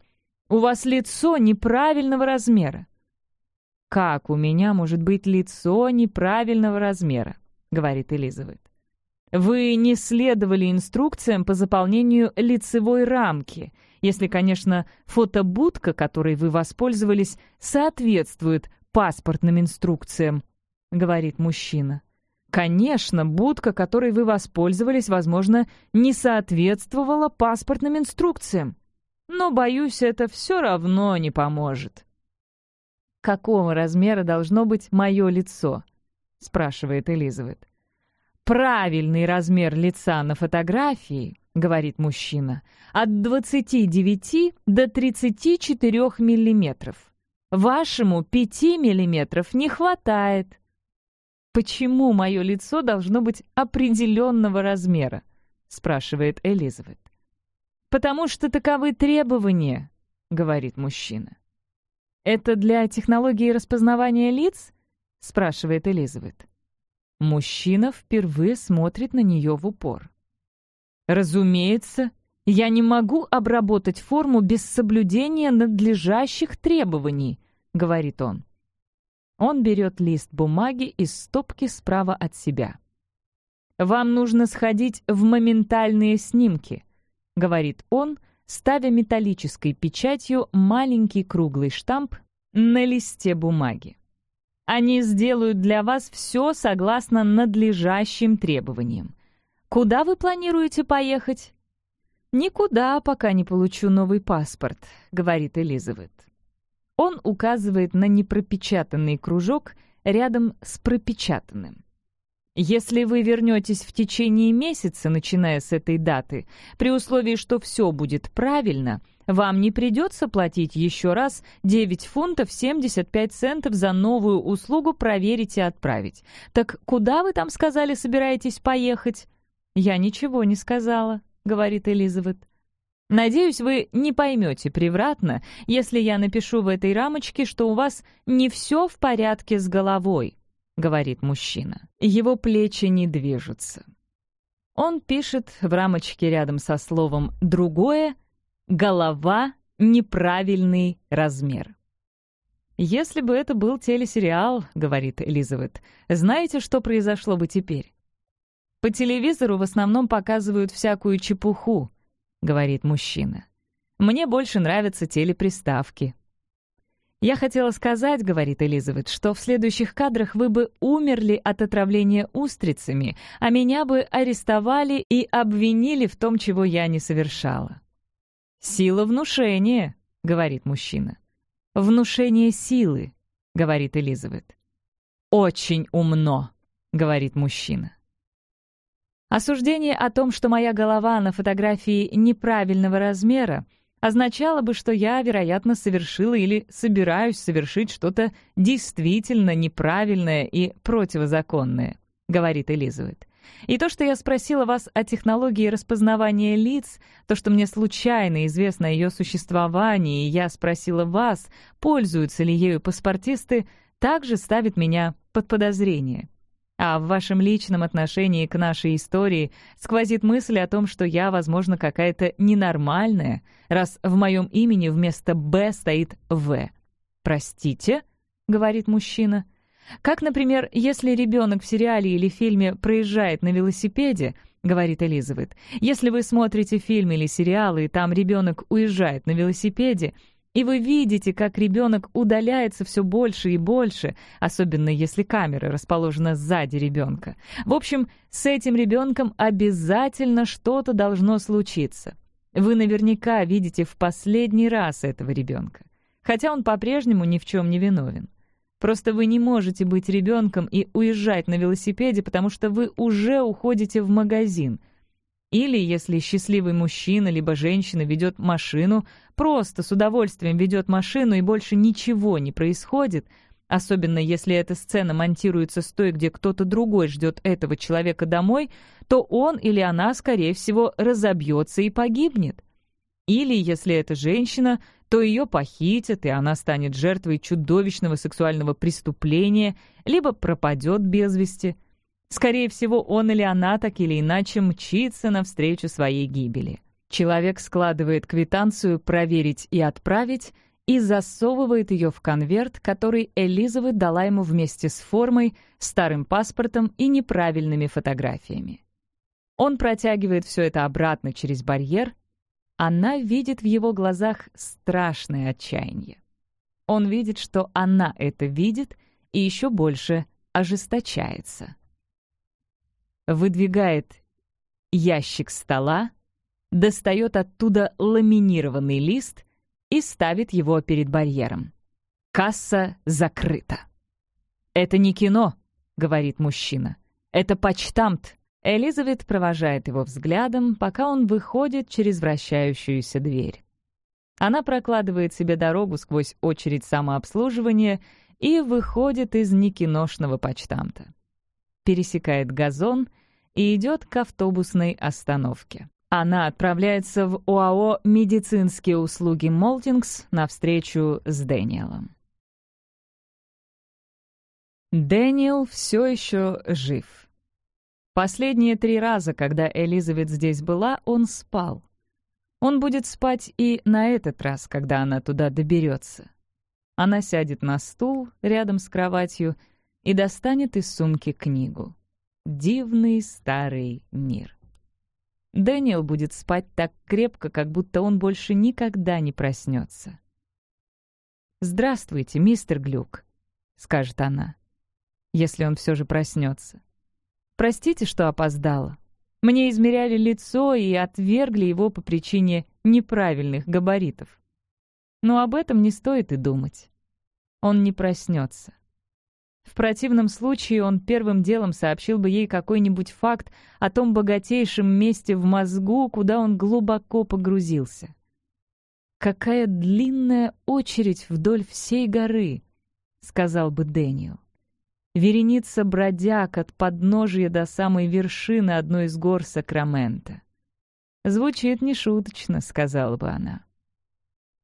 У вас лицо неправильного размера». «Как у меня может быть лицо неправильного размера?» — говорит Элизабет. «Вы не следовали инструкциям по заполнению лицевой рамки, если, конечно, фотобудка, которой вы воспользовались, соответствует паспортным инструкциям», — говорит мужчина. Конечно, будка, которой вы воспользовались, возможно, не соответствовала паспортным инструкциям. Но, боюсь, это все равно не поможет. «Какого размера должно быть мое лицо?» — спрашивает Элизабет. «Правильный размер лица на фотографии, — говорит мужчина, — от 29 до 34 миллиметров. Вашему 5 миллиметров не хватает. «Почему мое лицо должно быть определенного размера?» — спрашивает Элизабет. «Потому что таковы требования», — говорит мужчина. «Это для технологии распознавания лиц?» — спрашивает Элизабет. Мужчина впервые смотрит на нее в упор. «Разумеется, я не могу обработать форму без соблюдения надлежащих требований», — говорит он. Он берет лист бумаги из стопки справа от себя. «Вам нужно сходить в моментальные снимки», — говорит он, ставя металлической печатью маленький круглый штамп на листе бумаги. «Они сделают для вас все согласно надлежащим требованиям. Куда вы планируете поехать?» «Никуда, пока не получу новый паспорт», — говорит Элизабет. Он указывает на непропечатанный кружок рядом с пропечатанным. Если вы вернетесь в течение месяца, начиная с этой даты, при условии, что все будет правильно, вам не придется платить еще раз 9 фунтов 75 центов за новую услугу «Проверить и отправить». Так куда вы там сказали собираетесь поехать? «Я ничего не сказала», — говорит Элизабет. Надеюсь, вы не поймете превратно, если я напишу в этой рамочке, что у вас не все в порядке с головой, говорит мужчина. Его плечи не движутся. Он пишет в рамочке рядом со словом «другое» «голова — неправильный размер». «Если бы это был телесериал, — говорит Элизабет, — знаете, что произошло бы теперь? По телевизору в основном показывают всякую чепуху, — говорит мужчина. «Мне больше нравятся телеприставки». «Я хотела сказать, — говорит Элизабет, — что в следующих кадрах вы бы умерли от отравления устрицами, а меня бы арестовали и обвинили в том, чего я не совершала». «Сила внушения», — говорит мужчина. «Внушение силы», — говорит Элизабет. «Очень умно», — говорит мужчина. Осуждение о том, что моя голова на фотографии неправильного размера, означало бы, что я, вероятно, совершила или собираюсь совершить что-то действительно неправильное и противозаконное, говорит Элизабет. И то, что я спросила вас о технологии распознавания лиц, то, что мне случайно известно о ее существовании, и я спросила вас, пользуются ли ею паспортисты, также ставит меня под подозрение. А в вашем личном отношении к нашей истории сквозит мысль о том, что я, возможно, какая-то ненормальная, раз в моем имени вместо «Б» стоит «В». «Простите?» — говорит мужчина. «Как, например, если ребенок в сериале или фильме проезжает на велосипеде, — говорит Элизабет. «Если вы смотрите фильм или сериал, и там ребенок уезжает на велосипеде, и вы видите, как ребенок удаляется все больше и больше, особенно если камера расположена сзади ребенка. В общем, с этим ребенком обязательно что-то должно случиться. Вы наверняка видите в последний раз этого ребенка, хотя он по-прежнему ни в чем не виновен. Просто вы не можете быть ребенком и уезжать на велосипеде, потому что вы уже уходите в магазин — или, если счастливый мужчина либо женщина ведет машину, просто с удовольствием ведет машину и больше ничего не происходит, особенно если эта сцена монтируется с той, где кто-то другой ждет этого человека домой, то он или она, скорее всего, разобьется и погибнет. Или, если это женщина, то ее похитят, и она станет жертвой чудовищного сексуального преступления, либо пропадет без вести. Скорее всего, он или она так или иначе мчится навстречу своей гибели. Человек складывает квитанцию «проверить и отправить» и засовывает ее в конверт, который Элизабет дала ему вместе с формой, старым паспортом и неправильными фотографиями. Он протягивает все это обратно через барьер. Она видит в его глазах страшное отчаяние. Он видит, что она это видит, и еще больше ожесточается. Выдвигает ящик стола, достает оттуда ламинированный лист и ставит его перед барьером. Касса закрыта. «Это не кино», — говорит мужчина. «Это почтамт». Элизабет провожает его взглядом, пока он выходит через вращающуюся дверь. Она прокладывает себе дорогу сквозь очередь самообслуживания и выходит из некиношного почтамта. Пересекает газон и идет к автобусной остановке. Она отправляется в ОАО «Медицинские услуги Молтингс» на встречу с Дэниелом. Дэниел все еще жив. Последние три раза, когда Элизабет здесь была, он спал. Он будет спать и на этот раз, когда она туда доберется. Она сядет на стул рядом с кроватью и достанет из сумки книгу. «Дивный старый мир». Дэниел будет спать так крепко, как будто он больше никогда не проснется. «Здравствуйте, мистер Глюк», — скажет она, если он все же проснется. «Простите, что опоздала. Мне измеряли лицо и отвергли его по причине неправильных габаритов. Но об этом не стоит и думать. Он не проснется. В противном случае он первым делом сообщил бы ей какой-нибудь факт о том богатейшем месте в мозгу, куда он глубоко погрузился. «Какая длинная очередь вдоль всей горы», — сказал бы Дэниел. Вереница бродяг от подножия до самой вершины одной из гор Сакрамента. «Звучит нешуточно», — сказала бы она.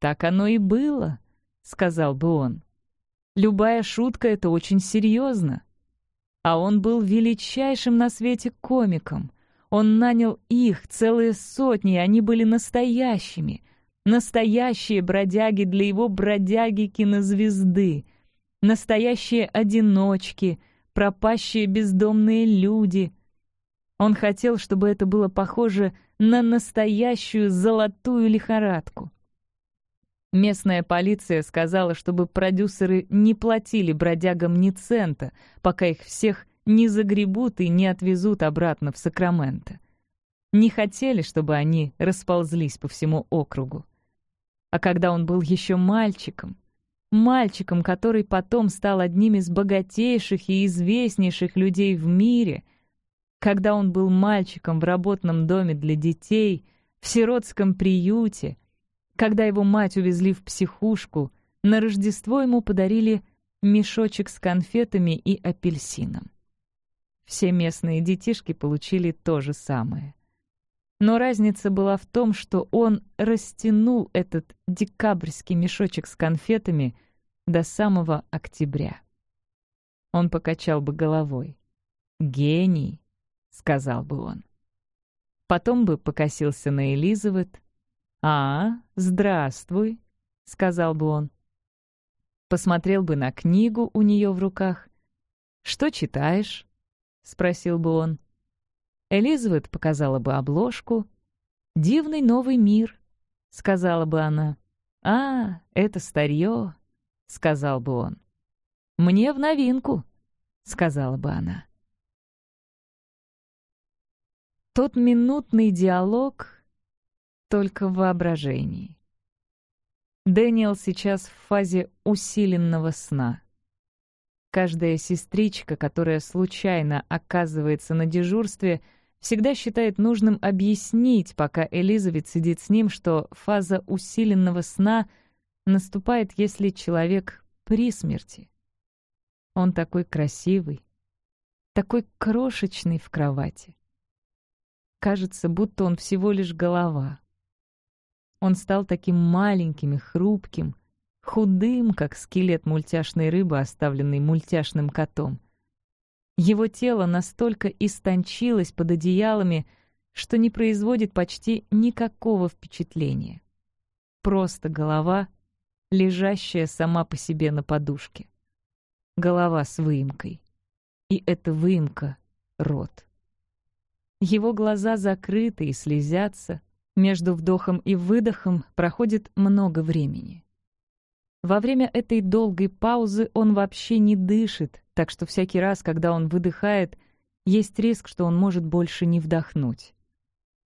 «Так оно и было», — сказал бы он. Любая шутка — это очень серьезно. А он был величайшим на свете комиком. Он нанял их, целые сотни, и они были настоящими. Настоящие бродяги для его бродяги-кинозвезды. Настоящие одиночки, пропащие бездомные люди. Он хотел, чтобы это было похоже на настоящую золотую лихорадку. Местная полиция сказала, чтобы продюсеры не платили бродягам ни цента, пока их всех не загребут и не отвезут обратно в Сакраменто. Не хотели, чтобы они расползлись по всему округу. А когда он был еще мальчиком, мальчиком, который потом стал одним из богатейших и известнейших людей в мире, когда он был мальчиком в работном доме для детей, в сиротском приюте — когда его мать увезли в психушку, на Рождество ему подарили мешочек с конфетами и апельсином. Все местные детишки получили то же самое. Но разница была в том, что он растянул этот декабрьский мешочек с конфетами до самого октября. Он покачал бы головой. «Гений», — сказал бы он. Потом бы покосился на Элизабет, «А, здравствуй», — сказал бы он. Посмотрел бы на книгу у нее в руках. «Что читаешь?» — спросил бы он. Элизабет показала бы обложку. «Дивный новый мир», — сказала бы она. «А, это старье», — сказал бы он. «Мне в новинку», — сказала бы она. Тот минутный диалог только в воображении. Дэниел сейчас в фазе усиленного сна. Каждая сестричка, которая случайно оказывается на дежурстве, всегда считает нужным объяснить, пока Элизабет сидит с ним, что фаза усиленного сна наступает, если человек при смерти. Он такой красивый, такой крошечный в кровати. Кажется, будто он всего лишь голова. Он стал таким маленьким и хрупким, худым, как скелет мультяшной рыбы, оставленный мультяшным котом. Его тело настолько истончилось под одеялами, что не производит почти никакого впечатления. Просто голова, лежащая сама по себе на подушке. Голова с выемкой. И эта выемка — рот. Его глаза закрыты и слезятся. Между вдохом и выдохом проходит много времени. Во время этой долгой паузы он вообще не дышит, так что всякий раз, когда он выдыхает, есть риск, что он может больше не вдохнуть.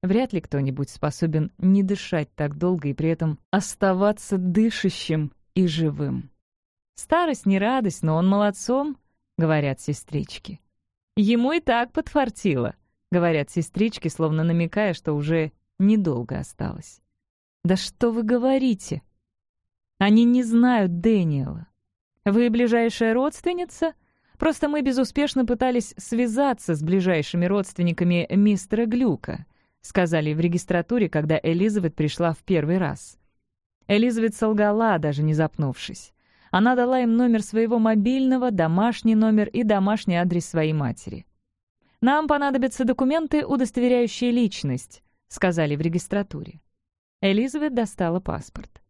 Вряд ли кто-нибудь способен не дышать так долго и при этом оставаться дышащим и живым. «Старость не радость, но он молодцом», — говорят сестрички. «Ему и так подфартило», — говорят сестрички, словно намекая, что уже недолго осталось. «Да что вы говорите?» Они не знают Дэниела. Вы ближайшая родственница? Просто мы безуспешно пытались связаться с ближайшими родственниками мистера Глюка, сказали в регистратуре, когда Элизабет пришла в первый раз. Элизабет солгала, даже не запнувшись. Она дала им номер своего мобильного, домашний номер и домашний адрес своей матери. «Нам понадобятся документы, удостоверяющие личность», — сказали в регистратуре. Элизабет достала паспорт.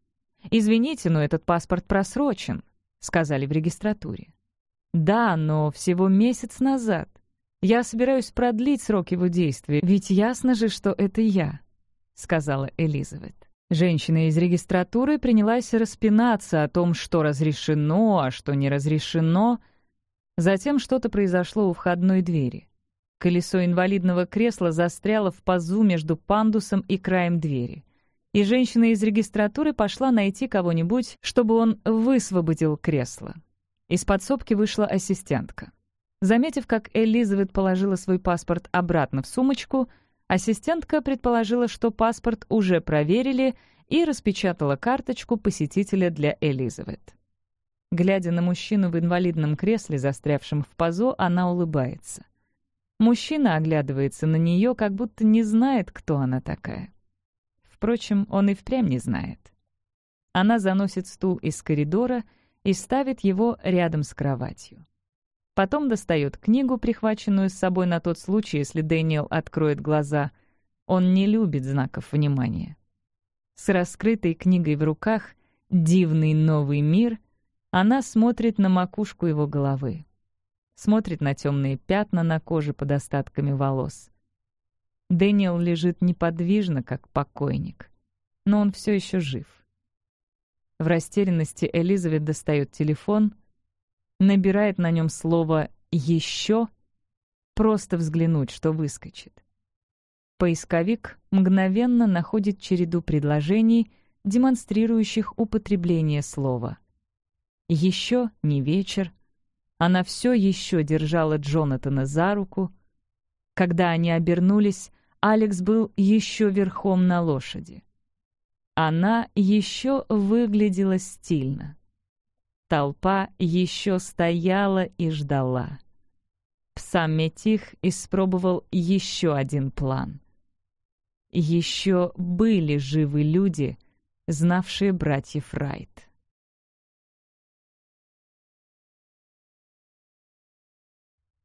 «Извините, но этот паспорт просрочен», — сказали в регистратуре. «Да, но всего месяц назад. Я собираюсь продлить срок его действия, ведь ясно же, что это я», — сказала Элизабет. Женщина из регистратуры принялась распинаться о том, что разрешено, а что не разрешено. Затем что-то произошло у входной двери. Колесо инвалидного кресла застряло в пазу между пандусом и краем двери и женщина из регистратуры пошла найти кого-нибудь, чтобы он высвободил кресло. Из подсобки вышла ассистентка. Заметив, как Элизабет положила свой паспорт обратно в сумочку, ассистентка предположила, что паспорт уже проверили и распечатала карточку посетителя для Элизабет. Глядя на мужчину в инвалидном кресле, застрявшем в пазо, она улыбается. Мужчина оглядывается на нее, как будто не знает, кто она такая. Впрочем, он и впрямь не знает. Она заносит стул из коридора и ставит его рядом с кроватью. Потом достает книгу, прихваченную с собой на тот случай, если Дэниел откроет глаза. Он не любит знаков внимания. С раскрытой книгой в руках «Дивный новый мир» она смотрит на макушку его головы. Смотрит на темные пятна на коже под остатками волос. Дэниел лежит неподвижно, как покойник. Но он все еще жив. В растерянности Элизабет достает телефон, набирает на нем слово «еще», просто взглянуть, что выскочит. Поисковик мгновенно находит череду предложений, демонстрирующих употребление слова. Еще не вечер. Она все еще держала Джонатана за руку. Когда они обернулись, Алекс был еще верхом на лошади. Она еще выглядела стильно. Толпа еще стояла и ждала. Псам Метих испробовал еще один план. Еще были живы люди, знавшие братьев Райт.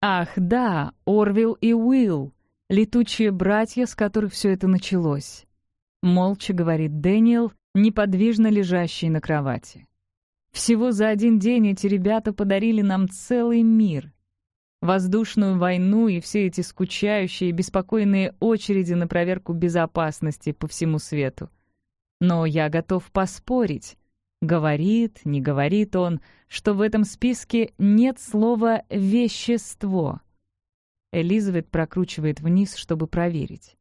Ах, да, Орвилл и Уилл. Летучие братья, с которых все это началось. Молча говорит Дэниел, неподвижно лежащий на кровати. Всего за один день эти ребята подарили нам целый мир. Воздушную войну и все эти скучающие, беспокойные очереди на проверку безопасности по всему свету. Но я готов поспорить. Говорит, не говорит он, что в этом списке нет слова «вещество». Элизабет прокручивает вниз, чтобы проверить.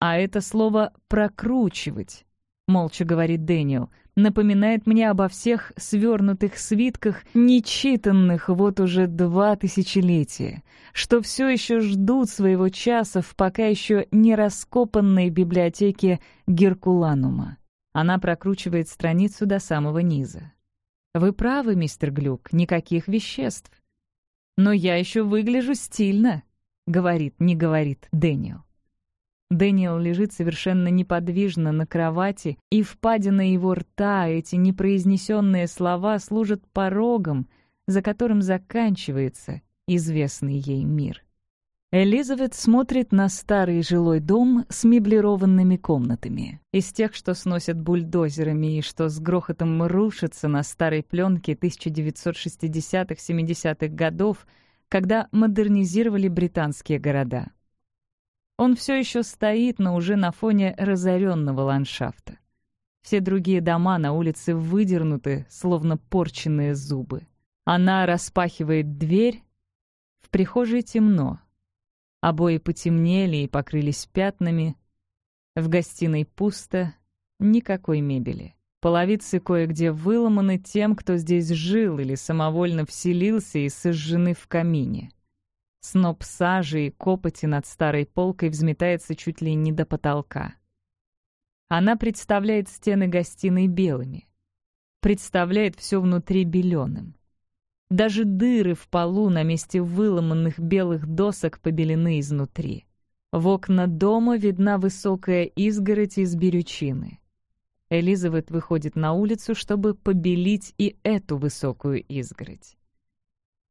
«А это слово «прокручивать», — молча говорит Дэниел, напоминает мне обо всех свернутых свитках, нечитанных вот уже два тысячелетия, что все еще ждут своего часа в пока еще не раскопанной библиотеке Геркуланума. Она прокручивает страницу до самого низа. «Вы правы, мистер Глюк, никаких веществ. «Но я еще выгляжу стильно», — говорит, не говорит Дэниел. Дэниел лежит совершенно неподвижно на кровати, и впадина его рта, эти непроизнесенные слова служат порогом, за которым заканчивается известный ей мир. Элизабет смотрит на старый жилой дом с меблированными комнатами. Из тех, что сносят бульдозерами и что с грохотом рушатся на старой пленке 1960-70-х годов, когда модернизировали британские города. Он все еще стоит, но уже на фоне разоренного ландшафта. Все другие дома на улице выдернуты, словно порченные зубы. Она распахивает дверь. В прихожей темно. Обои потемнели и покрылись пятнами. В гостиной пусто, никакой мебели. Половицы кое-где выломаны тем, кто здесь жил или самовольно вселился и сожжены в камине. Сноп сажи и копоти над старой полкой взметается чуть ли не до потолка. Она представляет стены гостиной белыми. Представляет все внутри беленым. Даже дыры в полу на месте выломанных белых досок побелены изнутри. В окна дома видна высокая изгородь из берючины. Элизабет выходит на улицу, чтобы побелить и эту высокую изгородь.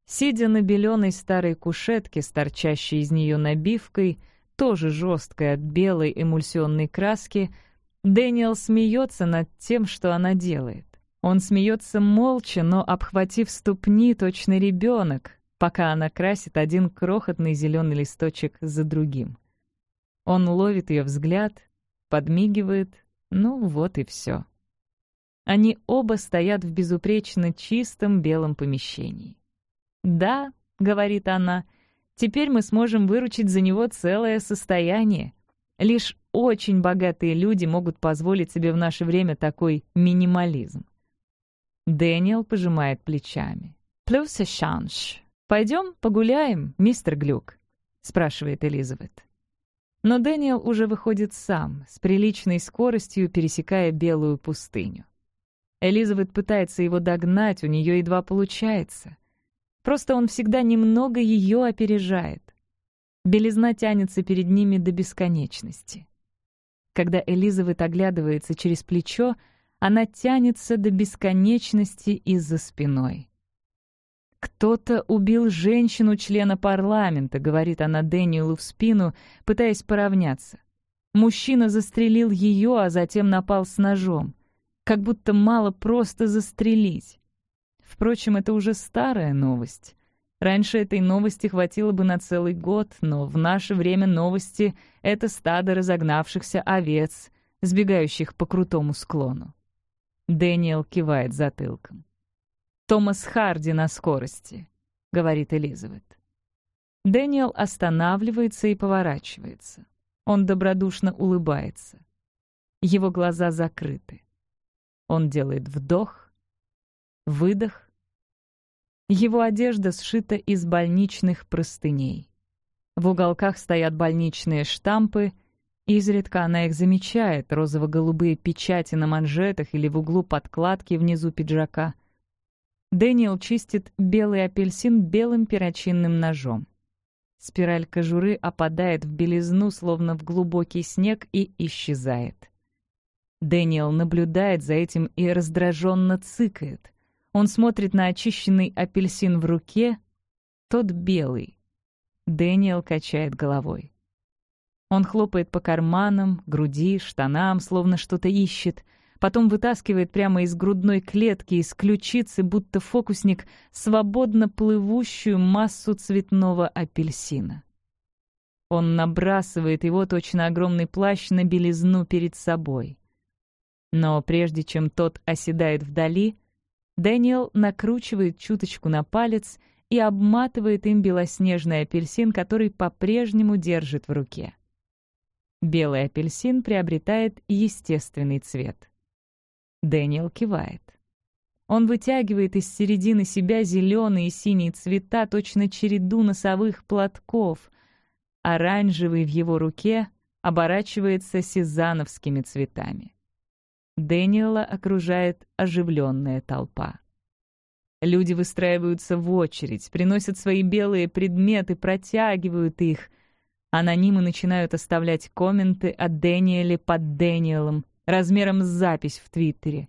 Сидя на беленой старой кушетке с торчащей из нее набивкой, тоже жесткой от белой эмульсионной краски, Дэниел смеется над тем, что она делает. Он смеется молча, но обхватив ступни, точно ребенок, пока она красит один крохотный зеленый листочек за другим. Он ловит ее взгляд, подмигивает, ну вот и все. Они оба стоят в безупречно чистом белом помещении. «Да», — говорит она, — «теперь мы сможем выручить за него целое состояние. Лишь очень богатые люди могут позволить себе в наше время такой минимализм». Дэниел пожимает плечами. «Плюс шанш. Пойдем погуляем, мистер Глюк?» — спрашивает Элизабет. Но Дэниел уже выходит сам, с приличной скоростью пересекая белую пустыню. Элизабет пытается его догнать, у нее едва получается. Просто он всегда немного ее опережает. Белизна тянется перед ними до бесконечности. Когда Элизабет оглядывается через плечо, она тянется до бесконечности из-за спиной. «Кто-то убил женщину-члена парламента», — говорит она Дэниелу в спину, пытаясь поравняться. Мужчина застрелил ее, а затем напал с ножом. Как будто мало просто застрелить. Впрочем, это уже старая новость. Раньше этой новости хватило бы на целый год, но в наше время новости — это стадо разогнавшихся овец, сбегающих по крутому склону. Дэниел кивает затылком. «Томас Харди на скорости», — говорит Элизабет. Дэниел останавливается и поворачивается. Он добродушно улыбается. Его глаза закрыты. Он делает вдох, выдох. Его одежда сшита из больничных простыней. В уголках стоят больничные штампы — Изредка она их замечает, розово-голубые печати на манжетах или в углу подкладки внизу пиджака. Дэниел чистит белый апельсин белым перочинным ножом. Спираль кожуры опадает в белизну, словно в глубокий снег, и исчезает. Дэниел наблюдает за этим и раздраженно цыкает. Он смотрит на очищенный апельсин в руке, тот белый. Дэниел качает головой. Он хлопает по карманам, груди, штанам, словно что-то ищет. Потом вытаскивает прямо из грудной клетки, из ключицы, будто фокусник, свободно плывущую массу цветного апельсина. Он набрасывает его точно огромный плащ на белизну перед собой. Но прежде чем тот оседает вдали, Дэниел накручивает чуточку на палец и обматывает им белоснежный апельсин, который по-прежнему держит в руке. Белый апельсин приобретает естественный цвет. Дэниел кивает. Он вытягивает из середины себя зеленые и синие цвета, точно череду носовых платков. Оранжевый в его руке оборачивается сезановскими цветами. Дэниела окружает оживленная толпа. Люди выстраиваются в очередь, приносят свои белые предметы, протягивают их. Анонимы начинают оставлять комменты о Дэниеле под Дэниелом, размером с запись в Твиттере.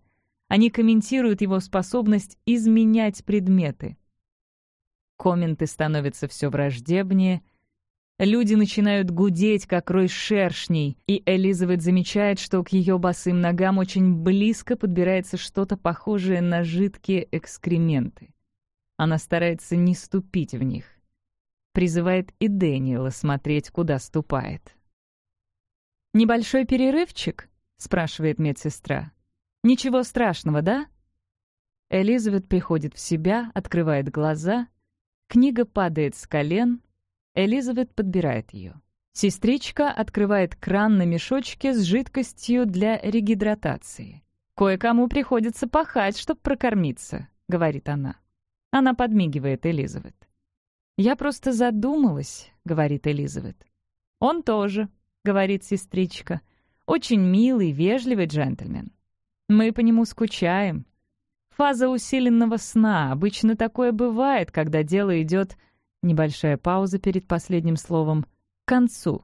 Они комментируют его способность изменять предметы. Комменты становятся все враждебнее, люди начинают гудеть, как рой шершней, и Элизабет замечает, что к ее босым ногам очень близко подбирается что-то похожее на жидкие экскременты. Она старается не ступить в них. Призывает и Дэниела смотреть, куда ступает. «Небольшой перерывчик?» — спрашивает медсестра. «Ничего страшного, да?» Элизабет приходит в себя, открывает глаза. Книга падает с колен. Элизабет подбирает ее. Сестричка открывает кран на мешочке с жидкостью для регидратации. «Кое-кому приходится пахать, чтобы прокормиться», — говорит она. Она подмигивает Элизабет. «Я просто задумалась», — говорит Элизабет. «Он тоже», — говорит сестричка. «Очень милый, вежливый джентльмен. Мы по нему скучаем. Фаза усиленного сна. Обычно такое бывает, когда дело идет...» Небольшая пауза перед последним словом. «К концу».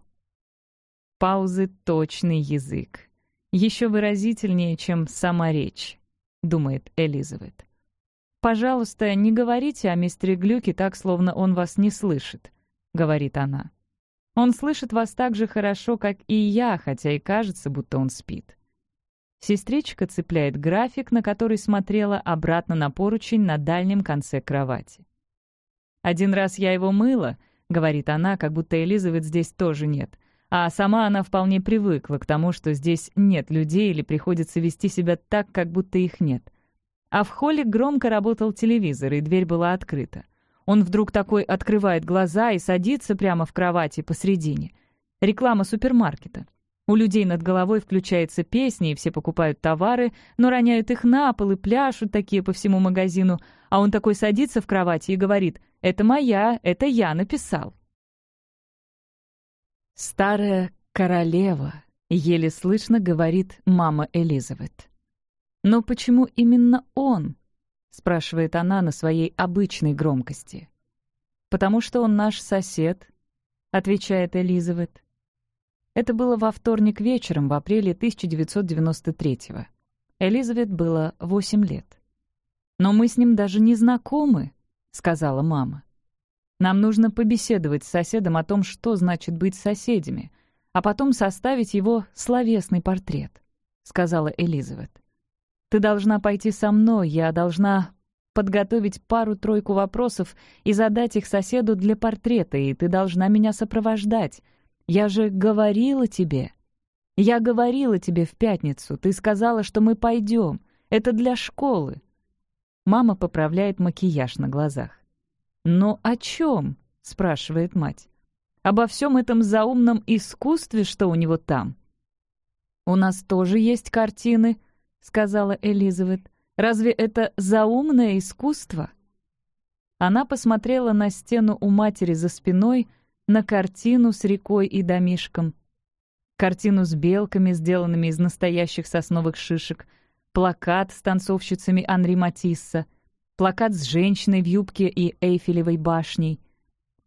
Паузы — точный язык. Еще выразительнее, чем сама речь, думает Элизабет. «Пожалуйста, не говорите о мистере Глюке так, словно он вас не слышит», — говорит она. «Он слышит вас так же хорошо, как и я, хотя и кажется, будто он спит». Сестричка цепляет график, на который смотрела обратно на поручень на дальнем конце кровати. «Один раз я его мыла», — говорит она, как будто Элизабет здесь тоже нет. А сама она вполне привыкла к тому, что здесь нет людей или приходится вести себя так, как будто их нет. А в холле громко работал телевизор, и дверь была открыта. Он вдруг такой открывает глаза и садится прямо в кровати посредине. Реклама супермаркета. У людей над головой включается песня, и все покупают товары, но роняют их на пол и пляшут такие по всему магазину, а он такой садится в кровати и говорит «Это моя, это я написал». «Старая королева», — еле слышно говорит мама Элизабет. «Но почему именно он?» — спрашивает она на своей обычной громкости. «Потому что он наш сосед», — отвечает Элизабет. Это было во вторник вечером в апреле 1993-го. Элизабет было 8 лет. «Но мы с ним даже не знакомы», — сказала мама. «Нам нужно побеседовать с соседом о том, что значит быть соседями, а потом составить его словесный портрет», — сказала Элизабет. Ты должна пойти со мной, я должна подготовить пару-тройку вопросов и задать их соседу для портрета, и ты должна меня сопровождать. Я же говорила тебе. Я говорила тебе в пятницу, ты сказала, что мы пойдем. Это для школы. Мама поправляет макияж на глазах. «Но о чем?» — спрашивает мать. «Обо всем этом заумном искусстве, что у него там?» «У нас тоже есть картины», сказала Элизабет. «Разве это заумное искусство?» Она посмотрела на стену у матери за спиной, на картину с рекой и домишком, картину с белками, сделанными из настоящих сосновых шишек, плакат с танцовщицами Анри Матисса, плакат с женщиной в юбке и Эйфелевой башней,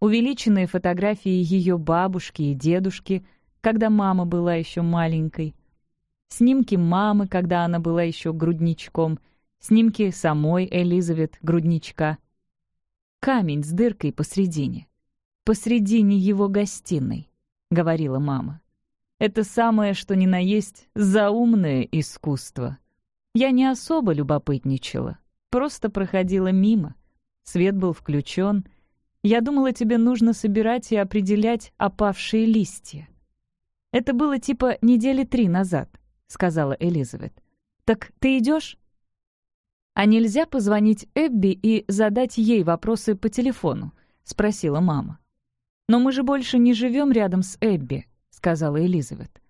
увеличенные фотографии ее бабушки и дедушки, когда мама была еще маленькой, Снимки мамы, когда она была еще грудничком. Снимки самой Элизабет, грудничка. Камень с дыркой посредине. Посредине его гостиной, говорила мама. Это самое, что ни на есть, заумное искусство. Я не особо любопытничала, просто проходила мимо. Свет был включен. Я думала, тебе нужно собирать и определять опавшие листья. Это было типа недели три назад. — сказала Элизабет. «Так ты идешь?» «А нельзя позвонить Эбби и задать ей вопросы по телефону?» — спросила мама. «Но мы же больше не живем рядом с Эбби», — сказала Элизабет.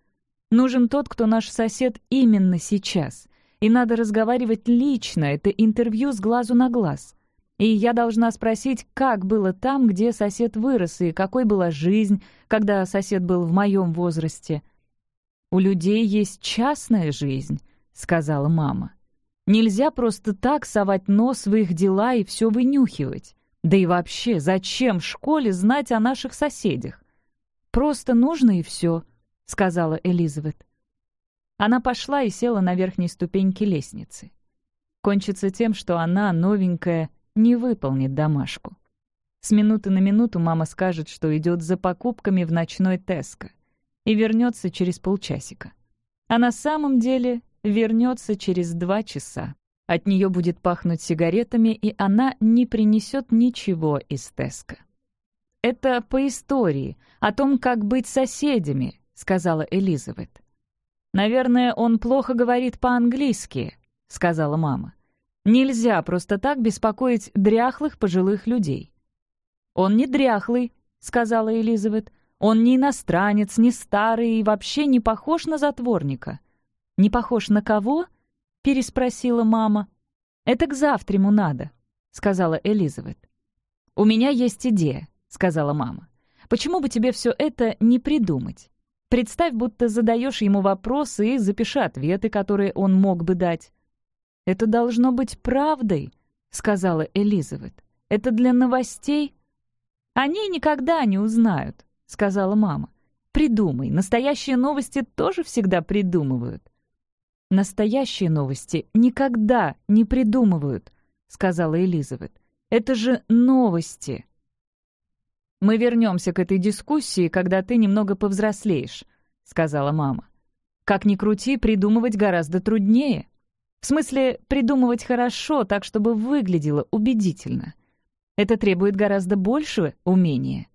«Нужен тот, кто наш сосед именно сейчас. И надо разговаривать лично, это интервью с глазу на глаз. И я должна спросить, как было там, где сосед вырос, и какой была жизнь, когда сосед был в моем возрасте. «У людей есть частная жизнь», — сказала мама. «Нельзя просто так совать нос в их дела и все вынюхивать. Да и вообще, зачем в школе знать о наших соседях?» Просто нужно и все», — сказала Элизабет. Она пошла и села на верхней ступеньке лестницы. Кончится тем, что она, новенькая, не выполнит домашку. С минуты на минуту мама скажет, что идет за покупками в ночной Теско и вернется через полчасика. А на самом деле вернется через два часа. От нее будет пахнуть сигаретами, и она не принесет ничего из Теско. «Это по истории, о том, как быть соседями», — сказала Элизабет. «Наверное, он плохо говорит по-английски», — сказала мама. «Нельзя просто так беспокоить дряхлых пожилых людей». «Он не дряхлый», — сказала Элизабет. «Он не иностранец, не старый и вообще не похож на затворника». «Не похож на кого?» — переспросила мама. «Это к завтраму надо», — сказала Элизабет. «У меня есть идея», — сказала мама. «Почему бы тебе все это не придумать? Представь, будто задаешь ему вопросы и запиши ответы, которые он мог бы дать». «Это должно быть правдой», — сказала Элизабет. «Это для новостей». «Они никогда не узнают», — сказала мама. «Придумай, настоящие новости тоже всегда придумывают». «Настоящие новости никогда не придумывают», — сказала Элизабет. «Это же новости». «Мы вернемся к этой дискуссии, когда ты немного повзрослеешь», — сказала мама. «Как ни крути, придумывать гораздо труднее. В смысле, придумывать хорошо, так, чтобы выглядело убедительно. Это требует гораздо большего умения.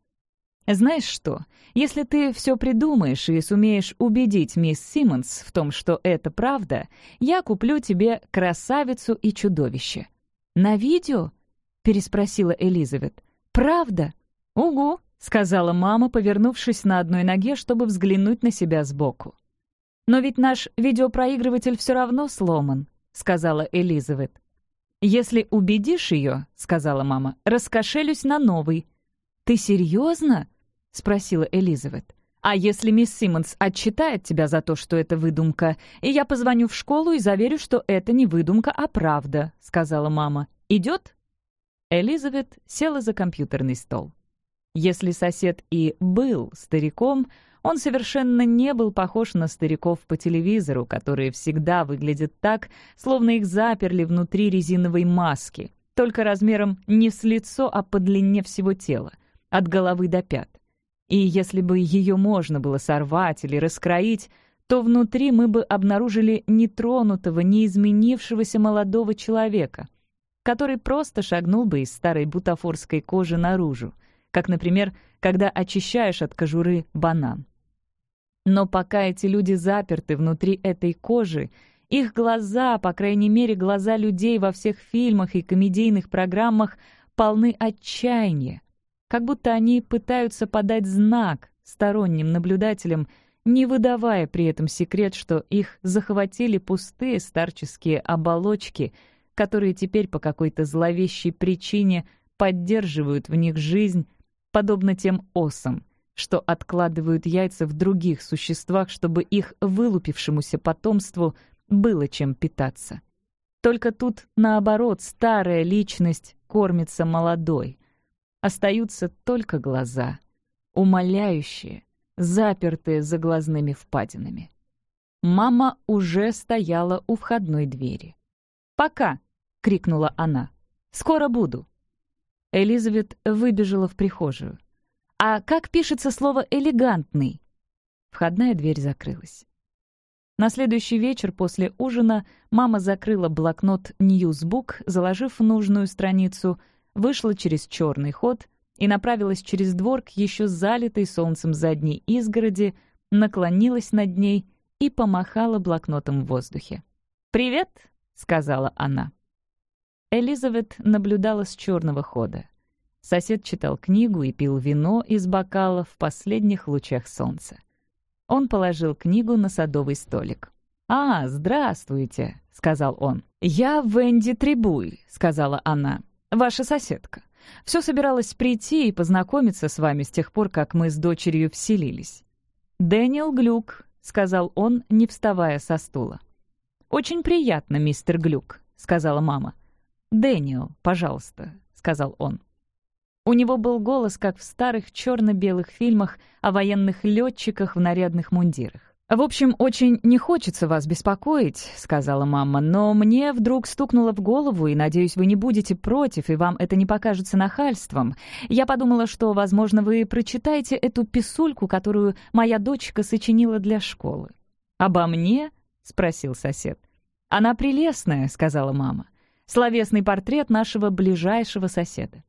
Знаешь что, если ты все придумаешь и сумеешь убедить мисс Симмонс в том, что это правда, я куплю тебе красавицу и чудовище». «На видео?» — переспросила Элизабет. «Правда?» «Угу», — сказала мама, повернувшись на одной ноге, чтобы взглянуть на себя сбоку. «Но ведь наш видеопроигрыватель все равно сломан», — сказала Элизабет. «Если убедишь ее, — сказала мама, — раскошелюсь на новый». «Ты серьезно?» — спросила Элизабет. «А если мисс Симмонс отчитает тебя за то, что это выдумка, и я позвоню в школу и заверю, что это не выдумка, а правда», — сказала мама. «Идет?» Элизабет села за компьютерный стол. Если сосед и был стариком, он совершенно не был похож на стариков по телевизору, которые всегда выглядят так, словно их заперли внутри резиновой маски, только размером не с лицо, а по длине всего тела, от головы до пят. И если бы ее можно было сорвать или раскроить, то внутри мы бы обнаружили нетронутого, неизменившегося молодого человека, который просто шагнул бы из старой бутафорской кожи наружу, как, например, когда очищаешь от кожуры банан. Но пока эти люди заперты внутри этой кожи, их глаза, по крайней мере, глаза людей во всех фильмах и комедийных программах, полны отчаяния, как будто они пытаются подать знак сторонним наблюдателям, не выдавая при этом секрет, что их захватили пустые старческие оболочки, которые теперь по какой-то зловещей причине поддерживают в них жизнь подобно тем осам, что откладывают яйца в других существах, чтобы их вылупившемуся потомству было чем питаться. Только тут, наоборот, старая личность кормится молодой. Остаются только глаза, умоляющие, запертые за глазными впадинами. Мама уже стояла у входной двери. «Пока!» — крикнула она. «Скоро буду!» Элизабет выбежала в прихожую. «А как пишется слово «элегантный»?» Входная дверь закрылась. На следующий вечер после ужина мама закрыла блокнот «Ньюсбук», заложив нужную страницу, вышла через черный ход и направилась через двор к еще залитой солнцем задней изгороди, наклонилась над ней и помахала блокнотом в воздухе. «Привет!» — сказала она. Элизабет наблюдала с черного хода. Сосед читал книгу и пил вино из бокала в последних лучах солнца. Он положил книгу на садовый столик. «А, здравствуйте», — сказал он. «Я Венди Трибуй», — сказала она. «Ваша соседка. Все собиралась прийти и познакомиться с вами с тех пор, как мы с дочерью вселились». «Дэниел Глюк», — сказал он, не вставая со стула. «Очень приятно, мистер Глюк», — сказала мама. «Дэниел, пожалуйста», — сказал он. У него был голос, как в старых черно-белых фильмах о военных летчиках в нарядных мундирах. «В общем, очень не хочется вас беспокоить», — сказала мама, «но мне вдруг стукнуло в голову, и, надеюсь, вы не будете против, и вам это не покажется нахальством. Я подумала, что, возможно, вы прочитаете эту писульку, которую моя дочка сочинила для школы». «Обо мне?» — спросил сосед. «Она прелестная», — сказала мама. «Словесный портрет нашего ближайшего соседа.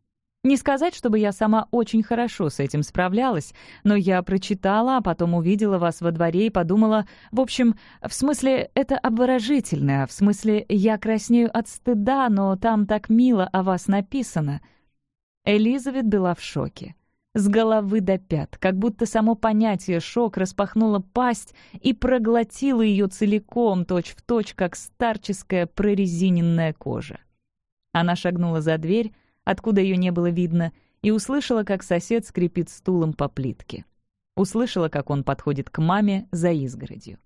Не сказать, чтобы я сама очень хорошо с этим справлялась, но я прочитала, а потом увидела вас во дворе и подумала, в общем, в смысле, это обворожительно, в смысле, я краснею от стыда, но там так мило о вас написано». Элизабет была в шоке. С головы до пят, как будто само понятие «шок» распахнуло пасть и проглотило ее целиком, точь-в-точь, точь, как старческая прорезиненная кожа. Она шагнула за дверь, откуда ее не было видно, и услышала, как сосед скрипит стулом по плитке. Услышала, как он подходит к маме за изгородью.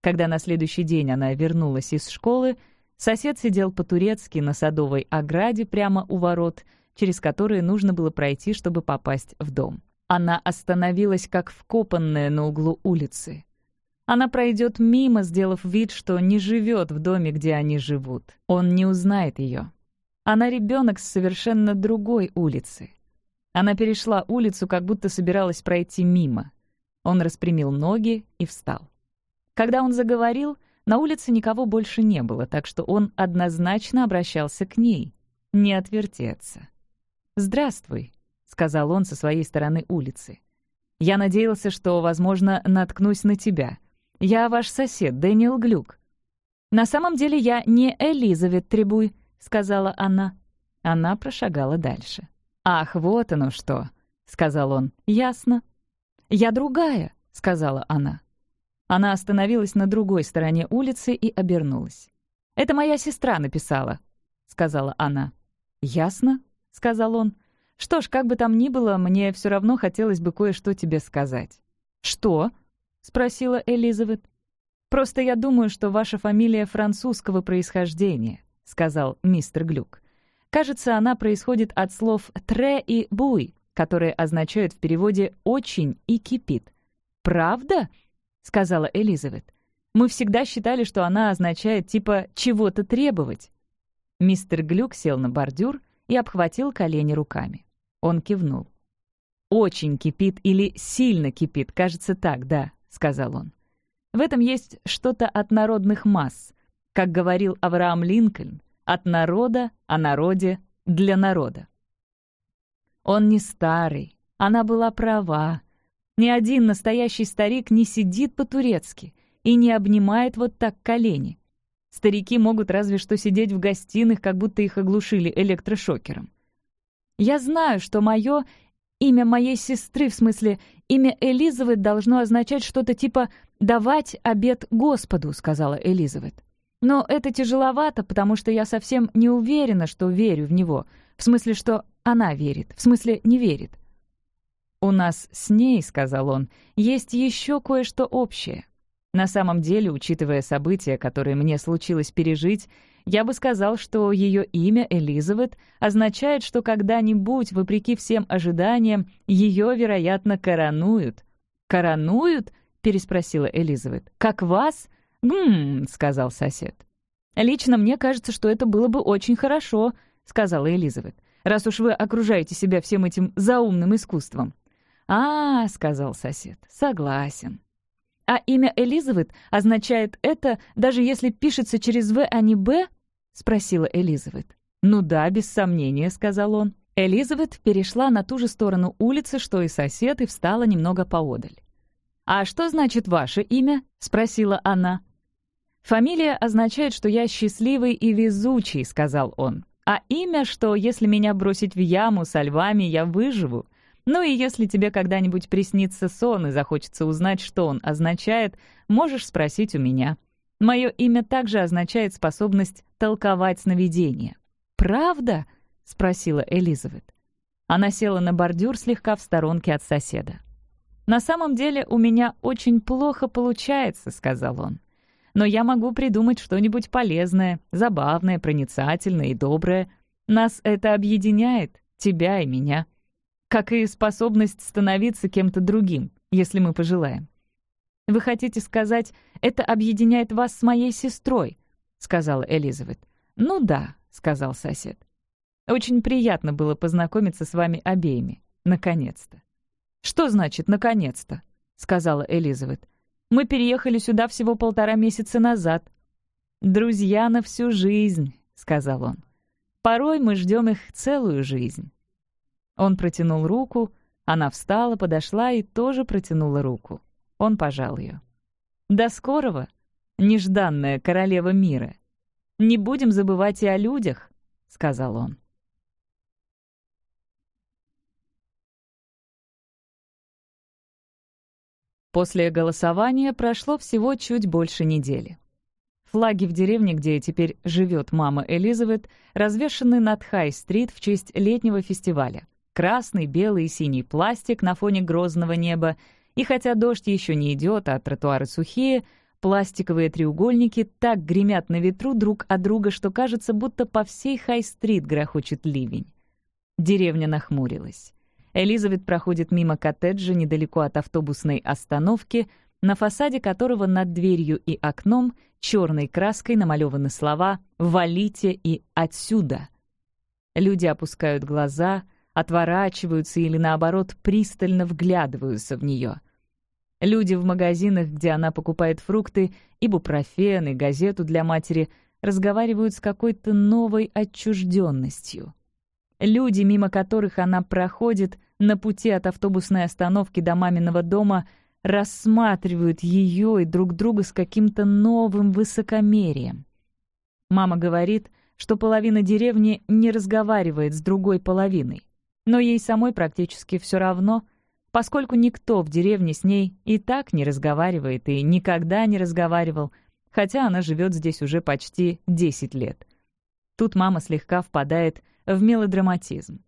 Когда на следующий день она вернулась из школы, сосед сидел по-турецки на садовой ограде прямо у ворот, через которые нужно было пройти, чтобы попасть в дом. Она остановилась, как вкопанная на углу улицы. Она пройдет мимо, сделав вид, что не живет в доме, где они живут. Он не узнает ее. Она ребенок с совершенно другой улицы. Она перешла улицу, как будто собиралась пройти мимо. Он распрямил ноги и встал. Когда он заговорил, на улице никого больше не было, так что он однозначно обращался к ней. Не отвертеться. «Здравствуй», — сказал он со своей стороны улицы. «Я надеялся, что, возможно, наткнусь на тебя. Я ваш сосед, Дэниел Глюк. На самом деле я не Элизабет Требуй, — сказала она. Она прошагала дальше. «Ах, вот оно что!» — сказал он. «Ясно». «Я другая», — сказала она. Она остановилась на другой стороне улицы и обернулась. «Это моя сестра написала», — сказала она. «Ясно», — сказал он. «Что ж, как бы там ни было, мне все равно хотелось бы кое-что тебе сказать». «Что?» — спросила Элизабет. «Просто я думаю, что ваша фамилия французского происхождения. — сказал мистер Глюк. «Кажется, она происходит от слов «тре» и «буй», которые означают в переводе «очень» и «кипит». «Правда?» — сказала Элизабет. «Мы всегда считали, что она означает типа «чего-то требовать». Мистер Глюк сел на бордюр и обхватил колени руками. Он кивнул. «Очень кипит или сильно кипит, кажется так, да», — сказал он. «В этом есть что-то от народных масс, как говорил Авраам Линкольн, от народа о народе для народа. Он не старый, она была права. Ни один настоящий старик не сидит по-турецки и не обнимает вот так колени. Старики могут разве что сидеть в гостиных, как будто их оглушили электрошокером. Я знаю, что мое имя моей сестры, в смысле имя Элизабет, должно означать что-то типа «давать обед Господу», — сказала Элизабет. Но это тяжеловато, потому что я совсем не уверена, что верю в него. В смысле, что она верит. В смысле, не верит. «У нас с ней, — сказал он, — есть еще кое-что общее. На самом деле, учитывая события, которые мне случилось пережить, я бы сказал, что ее имя Элизабет означает, что когда-нибудь, вопреки всем ожиданиям, ее, вероятно, коронуют. «Коронуют?» — переспросила Элизабет. «Как вас?» «Гм», — сказал сосед. «Лично мне кажется, что это было бы очень хорошо», — сказала Элизабет, «раз уж вы окружаете себя всем этим заумным искусством». «А, — сказал сосед, — согласен». «А имя Элизабет означает это, даже если пишется через «В», а не «Б»?» — спросила Элизабет. «Ну да, без сомнения», — сказал он. Элизабет перешла на ту же сторону улицы, что и сосед, и встала немного поодаль. «А что значит ваше имя?» — спросила она. «Фамилия означает, что я счастливый и везучий», — сказал он. «А имя, что если меня бросить в яму со львами, я выживу. Ну и если тебе когда-нибудь приснится сон и захочется узнать, что он означает, можешь спросить у меня. Мое имя также означает способность толковать сновидения». «Правда?» — спросила Элизабет. Она села на бордюр слегка в сторонке от соседа. «На самом деле у меня очень плохо получается», — сказал он. «Но я могу придумать что-нибудь полезное, забавное, проницательное и доброе. Нас это объединяет, тебя и меня. как и способность становиться кем-то другим, если мы пожелаем. «Вы хотите сказать, это объединяет вас с моей сестрой?» — сказала Элизабет. «Ну да», — сказал сосед. «Очень приятно было познакомиться с вами обеими. Наконец-то». «Что значит «наконец-то»?» — сказала Элизабет. «Мы переехали сюда всего полтора месяца назад». «Друзья на всю жизнь», — сказал он. «Порой мы ждем их целую жизнь». Он протянул руку, она встала, подошла и тоже протянула руку. Он пожал ее. «До скорого, нежданная королева мира. Не будем забывать и о людях», — сказал он. После голосования прошло всего чуть больше недели. Флаги в деревне, где теперь живет мама Элизабет, развешаны над Хай-стрит в честь летнего фестиваля. Красный, белый и синий пластик на фоне грозного неба. И хотя дождь еще не идет, а тротуары сухие, пластиковые треугольники так гремят на ветру друг от друга, что кажется, будто по всей Хай-стрит грохочет ливень. Деревня нахмурилась. Элизабет проходит мимо коттеджа недалеко от автобусной остановки, на фасаде которого над дверью и окном черной краской намалеваны слова «Валите» и «Отсюда». Люди опускают глаза, отворачиваются или, наоборот, пристально вглядываются в нее. Люди в магазинах, где она покупает фрукты, ибупрофен и газету для матери, разговаривают с какой-то новой отчужденностью. Люди, мимо которых она проходит, на пути от автобусной остановки до маминого дома рассматривают ее и друг друга с каким-то новым высокомерием. Мама говорит, что половина деревни не разговаривает с другой половиной. Но ей самой практически все равно, поскольку никто в деревне с ней и так не разговаривает и никогда не разговаривал, хотя она живет здесь уже почти 10 лет. Тут мама слегка впадает в мелодраматизм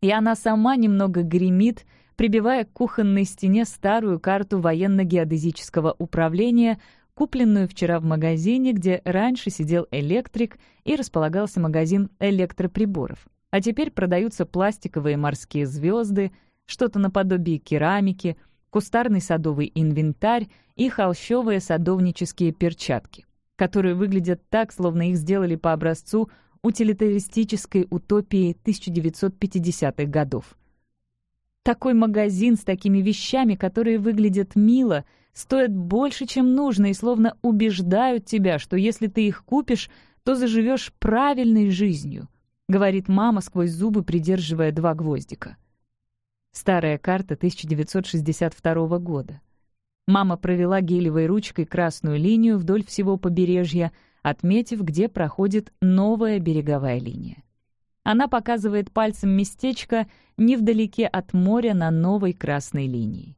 и она сама немного гремит, прибивая к кухонной стене старую карту военно-геодезического управления, купленную вчера в магазине, где раньше сидел электрик и располагался магазин электроприборов. А теперь продаются пластиковые морские звезды, что-то наподобие керамики, кустарный садовый инвентарь и холщовые садовнические перчатки, которые выглядят так, словно их сделали по образцу утилитаристической утопии 1950-х годов. Такой магазин с такими вещами, которые выглядят мило, стоят больше, чем нужно, и словно убеждают тебя, что если ты их купишь, то заживешь правильной жизнью, говорит мама сквозь зубы, придерживая два гвоздика. Старая карта 1962 года. Мама провела гелевой ручкой красную линию вдоль всего побережья, отметив, где проходит новая береговая линия. Она показывает пальцем местечко невдалеке от моря на новой красной линии.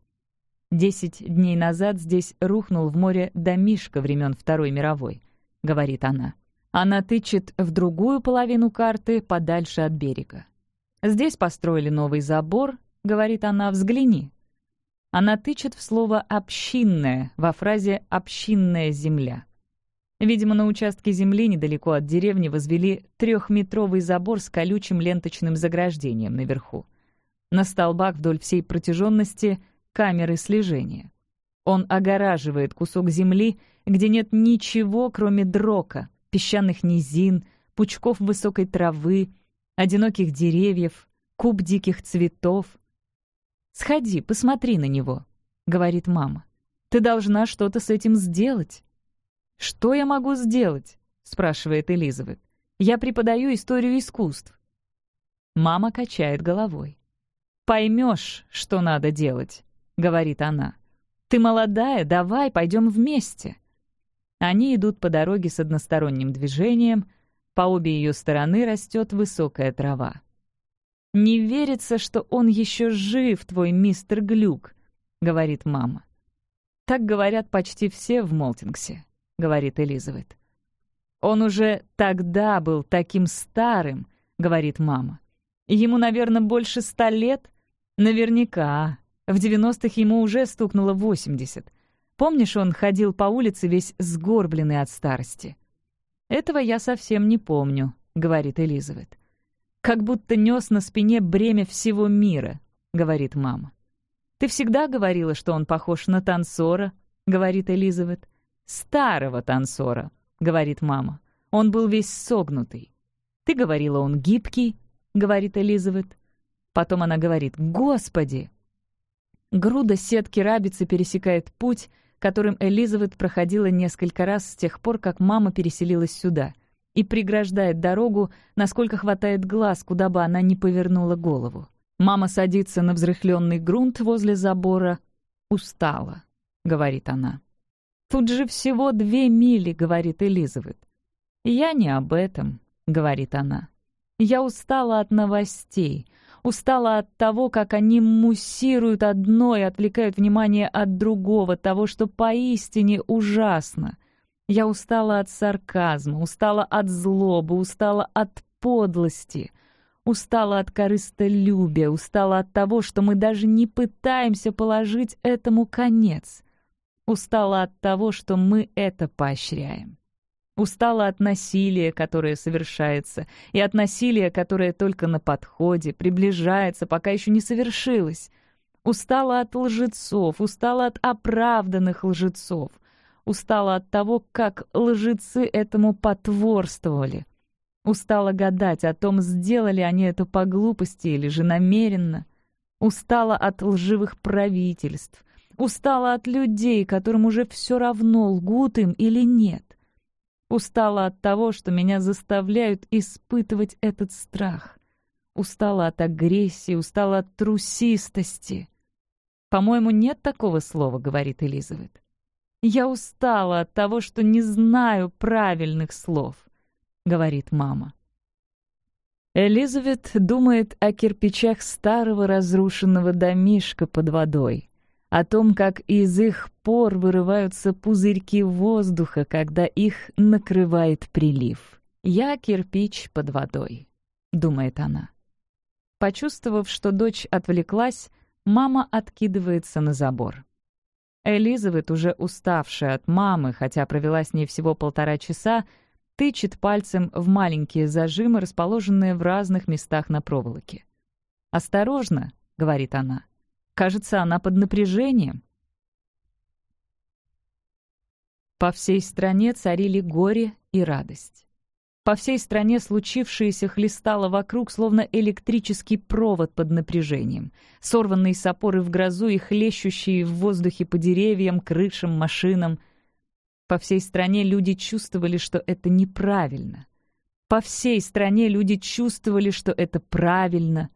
«Десять дней назад здесь рухнул в море домишко времен Второй мировой», — говорит она. Она тычет в другую половину карты подальше от берега. «Здесь построили новый забор», — говорит она, — «взгляни». Она тычет в слово «общинная» во фразе «общинная земля». Видимо, на участке земли недалеко от деревни возвели трехметровый забор с колючим ленточным заграждением наверху. На столбах вдоль всей протяженности камеры слежения. Он огораживает кусок земли, где нет ничего, кроме дрока, песчаных низин, пучков высокой травы, одиноких деревьев, куб диких цветов. «Сходи, посмотри на него», — говорит мама. «Ты должна что-то с этим сделать». «Что я могу сделать?» — спрашивает Элизабет. «Я преподаю историю искусств». Мама качает головой. «Поймешь, что надо делать», — говорит она. «Ты молодая, давай, пойдем вместе». Они идут по дороге с односторонним движением, по обе ее стороны растет высокая трава. «Не верится, что он еще жив, твой мистер Глюк», — говорит мама. Так говорят почти все в Молтингсе. — говорит Элизабет. «Он уже тогда был таким старым», — говорит мама. «Ему, наверное, больше ста лет?» «Наверняка. В девяностых ему уже стукнуло восемьдесят. Помнишь, он ходил по улице весь сгорбленный от старости?» «Этого я совсем не помню», — говорит Элизабет. как будто нес на спине бремя всего мира», — говорит мама. «Ты всегда говорила, что он похож на танцора», — говорит Элизабет. «Старого танцора», — говорит мама. «Он был весь согнутый». «Ты говорила, он гибкий», — говорит Элизабет. Потом она говорит «Господи!» Груда сетки рабицы пересекает путь, которым Элизабет проходила несколько раз с тех пор, как мама переселилась сюда, и преграждает дорогу, насколько хватает глаз, куда бы она ни повернула голову. Мама садится на взрыхленный грунт возле забора. «Устала», — говорит она. «Тут же всего две мили», — говорит Элизабет. «Я не об этом», — говорит она. «Я устала от новостей, устала от того, как они муссируют одно и отвлекают внимание от другого, того, что поистине ужасно. Я устала от сарказма, устала от злобы, устала от подлости, устала от корыстолюбия, устала от того, что мы даже не пытаемся положить этому конец, устала от того, что мы это поощряем. Устала от насилия, которое совершается, и от насилия, которое только на подходе, приближается, пока еще не совершилось. Устала от лжецов, устала от оправданных лжецов. Устала от того, как лжецы этому потворствовали. Устала гадать о том, сделали они это по глупости или же намеренно. Устала от лживых правительств. Устала от людей, которым уже все равно, лгут им или нет. Устала от того, что меня заставляют испытывать этот страх. Устала от агрессии, устала от трусистости. «По-моему, нет такого слова», — говорит Элизабет. «Я устала от того, что не знаю правильных слов», — говорит мама. Элизабет думает о кирпичах старого разрушенного домишка под водой о том, как из их пор вырываются пузырьки воздуха, когда их накрывает прилив. «Я кирпич под водой», — думает она. Почувствовав, что дочь отвлеклась, мама откидывается на забор. Элизабет, уже уставшая от мамы, хотя провела с ней всего полтора часа, тычет пальцем в маленькие зажимы, расположенные в разных местах на проволоке. «Осторожно», — говорит она, — Кажется, она под напряжением. По всей стране царили горе и радость. По всей стране случившееся хлестало вокруг, словно электрический провод под напряжением, сорванные с опоры в грозу и хлещущие в воздухе по деревьям, крышам, машинам. По всей стране люди чувствовали, что это неправильно. По всей стране люди чувствовали, что это правильно.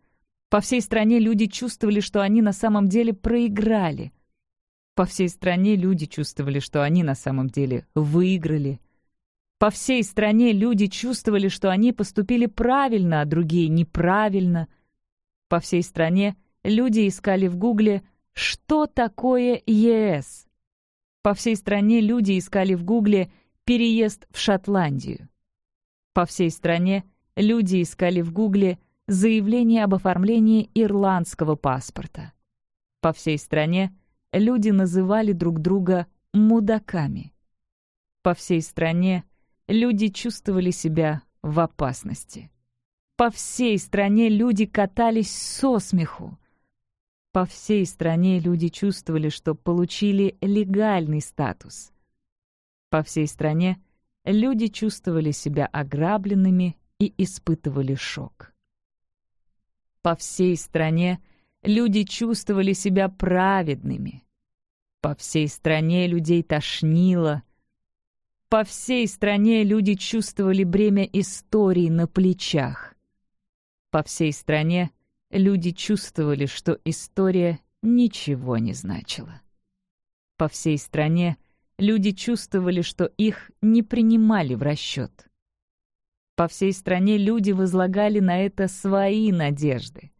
По всей стране люди чувствовали, что они на самом деле проиграли. По всей стране люди чувствовали, что они на самом деле выиграли. По всей стране люди чувствовали, что они поступили правильно, а другие неправильно. По всей стране люди искали в Гугле «Что такое ЕС?». По всей стране люди искали в Гугле «Переезд в Шотландию». По всей стране люди искали в Гугле «Переезд заявление об оформлении ирландского паспорта. По всей стране люди называли друг друга «мудаками». По всей стране люди чувствовали себя в опасности. По всей стране люди катались со смеху. По всей стране люди чувствовали, что получили легальный статус. По всей стране люди чувствовали себя ограбленными и испытывали шок. По всей стране люди чувствовали себя праведными. По всей стране людей тошнило. По всей стране люди чувствовали бремя истории на плечах. По всей стране люди чувствовали, что история ничего не значила. По всей стране люди чувствовали, что их не принимали в расчет. По всей стране люди возлагали на это свои надежды.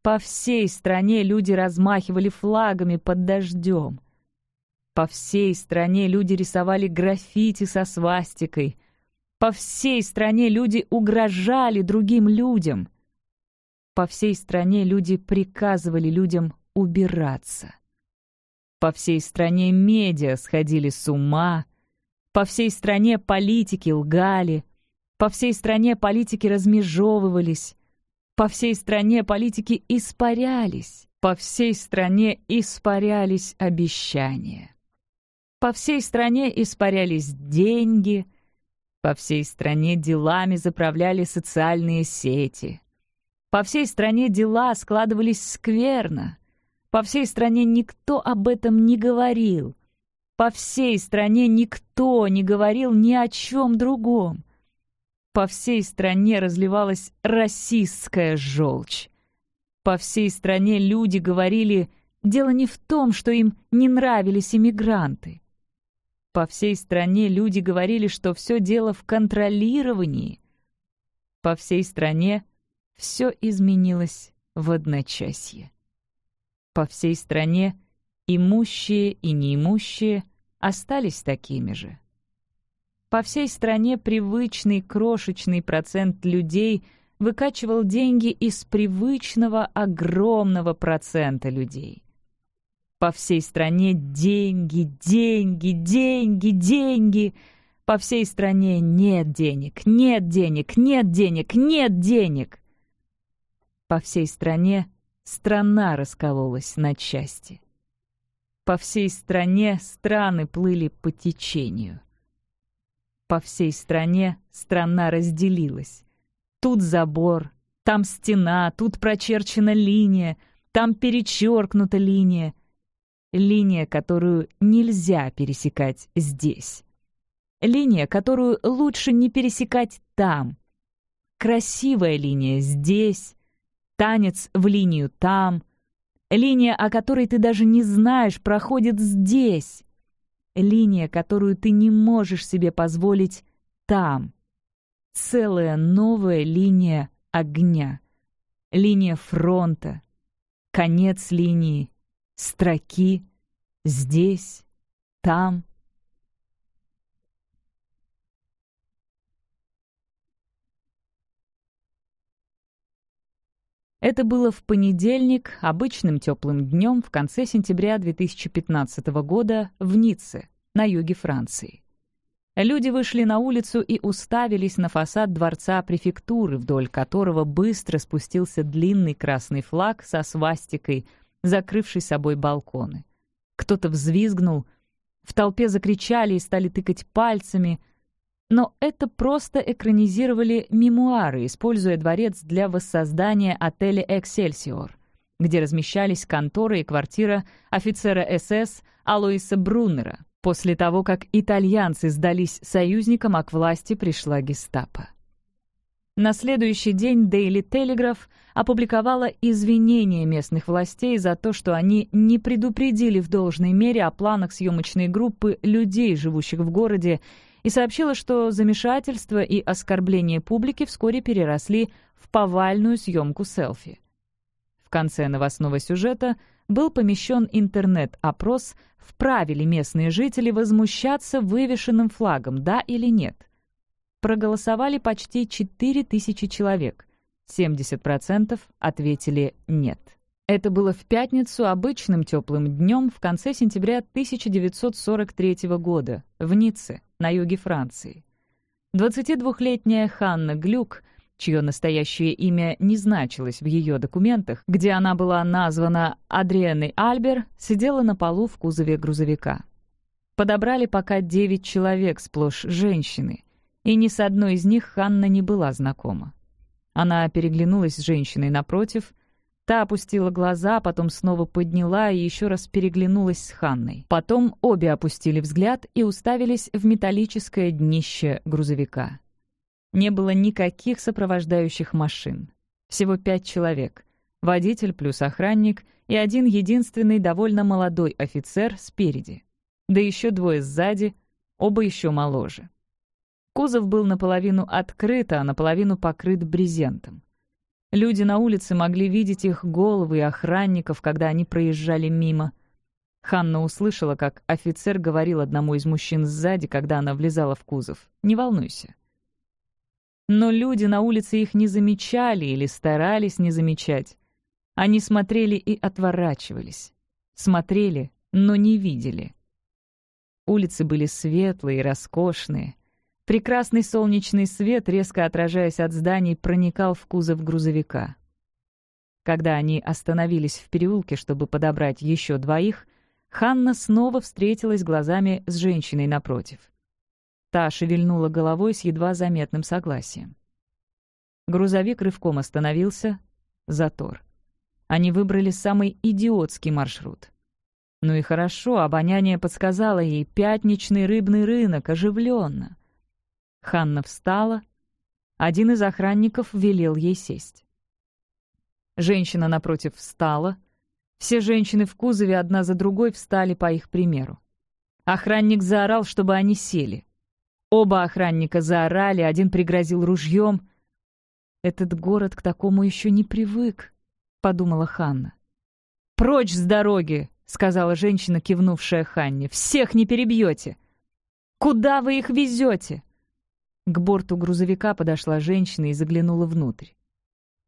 По всей стране люди размахивали флагами под дождем. По всей стране люди рисовали граффити со свастикой. По всей стране люди угрожали другим людям. По всей стране люди приказывали людям убираться. По всей стране медиа сходили с ума. По всей стране политики лгали. По всей стране политики размежевывались. По всей стране политики испарялись, по всей стране испарялись обещания. По всей стране испарялись деньги, по всей стране делами заправляли социальные сети. По всей стране дела складывались скверно. По всей стране никто об этом не говорил. По всей стране никто не говорил ни о чем другом. По всей стране разливалась расистская желчь. По всей стране люди говорили, дело не в том, что им не нравились иммигранты. По всей стране люди говорили, что все дело в контролировании. По всей стране все изменилось в одночасье. По всей стране имущие и неимущие остались такими же. По всей стране привычный крошечный процент людей выкачивал деньги из привычного огромного процента людей. По всей стране деньги, деньги, деньги, деньги. По всей стране нет денег, нет денег, нет денег, нет денег. По всей стране страна раскололась на части. По всей стране страны плыли по течению. По всей стране страна разделилась. Тут забор, там стена, тут прочерчена линия, там перечеркнута линия. Линия, которую нельзя пересекать здесь. Линия, которую лучше не пересекать там. Красивая линия здесь, танец в линию там. Линия, о которой ты даже не знаешь, проходит здесь. Линия, которую ты не можешь себе позволить там. Целая новая линия огня. Линия фронта. Конец линии. Строки. Здесь. Там. Это было в понедельник, обычным теплым днем в конце сентября 2015 года в Ницце, на юге Франции. Люди вышли на улицу и уставились на фасад дворца префектуры, вдоль которого быстро спустился длинный красный флаг со свастикой, закрывший собой балконы. Кто-то взвизгнул, в толпе закричали и стали тыкать пальцами — но это просто экранизировали мемуары, используя дворец для воссоздания отеля «Эксельсиор», где размещались конторы и квартира офицера СС Алоиса Бруннера, после того, как итальянцы сдались союзникам, а к власти пришла гестапо. На следующий день Daily Telegraph опубликовала извинения местных властей за то, что они не предупредили в должной мере о планах съемочной группы людей, живущих в городе, и сообщила, что замешательство и оскорбление публики вскоре переросли в повальную съемку селфи. В конце новостного сюжета был помещен интернет-опрос, вправе ли местные жители возмущаться вывешенным флагом, да или нет. Проголосовали почти 4000 человек, 70% ответили «нет». Это было в пятницу обычным теплым днем в конце сентября 1943 года в Ницце, на юге Франции. 22-летняя Ханна Глюк, чье настоящее имя не значилось в ее документах, где она была названа Адриэной Альбер, сидела на полу в кузове грузовика. Подобрали пока девять человек, сплошь женщины, и ни с одной из них Ханна не была знакома. Она переглянулась с женщиной напротив — Та опустила глаза, потом снова подняла и еще раз переглянулась с Ханной. Потом обе опустили взгляд и уставились в металлическое днище грузовика. Не было никаких сопровождающих машин. Всего пять человек. Водитель плюс охранник и один единственный довольно молодой офицер спереди. Да еще двое сзади, оба еще моложе. Кузов был наполовину открыт, а наполовину покрыт брезентом. Люди на улице могли видеть их головы и охранников, когда они проезжали мимо. Ханна услышала, как офицер говорил одному из мужчин сзади, когда она влезала в кузов. «Не волнуйся». Но люди на улице их не замечали или старались не замечать. Они смотрели и отворачивались. Смотрели, но не видели. Улицы были светлые и роскошные. Прекрасный солнечный свет, резко отражаясь от зданий, проникал в кузов грузовика. Когда они остановились в переулке, чтобы подобрать еще двоих, Ханна снова встретилась глазами с женщиной напротив. Та шевельнула головой с едва заметным согласием. Грузовик рывком остановился. Затор. Они выбрали самый идиотский маршрут. Ну и хорошо, обоняние подсказало ей пятничный рыбный рынок, оживленно. Ханна встала. Один из охранников велел ей сесть. Женщина напротив встала. Все женщины в кузове одна за другой встали по их примеру. Охранник заорал, чтобы они сели. Оба охранника заорали, один пригрозил ружьем. «Этот город к такому еще не привык», — подумала Ханна. «Прочь с дороги!» — сказала женщина, кивнувшая Ханне. «Всех не перебьете!» «Куда вы их везете?» К борту грузовика подошла женщина и заглянула внутрь.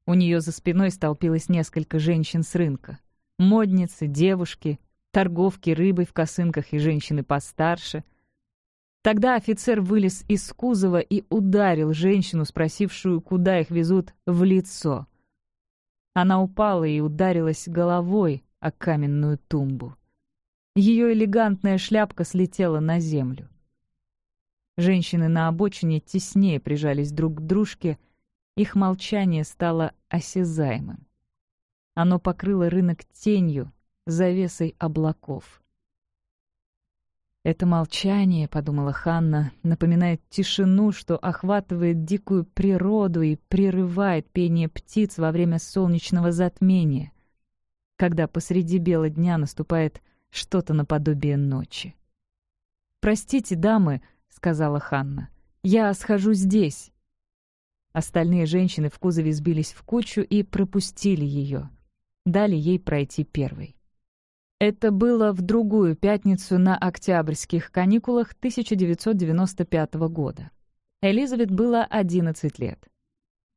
У нее за спиной столпилось несколько женщин с рынка. Модницы, девушки, торговки рыбой в косынках и женщины постарше. Тогда офицер вылез из кузова и ударил женщину, спросившую, куда их везут, в лицо. Она упала и ударилась головой, о каменную тумбу. Ее элегантная шляпка слетела на землю. Женщины на обочине теснее прижались друг к дружке, их молчание стало осязаемым. Оно покрыло рынок тенью, завесой облаков. «Это молчание», — подумала Ханна, — напоминает тишину, что охватывает дикую природу и прерывает пение птиц во время солнечного затмения когда посреди бела дня наступает что-то наподобие ночи. «Простите, дамы», — сказала Ханна, — «я схожу здесь». Остальные женщины в кузове сбились в кучу и пропустили ее. Дали ей пройти первой. Это было в другую пятницу на октябрьских каникулах 1995 года. Элизабет было 11 лет.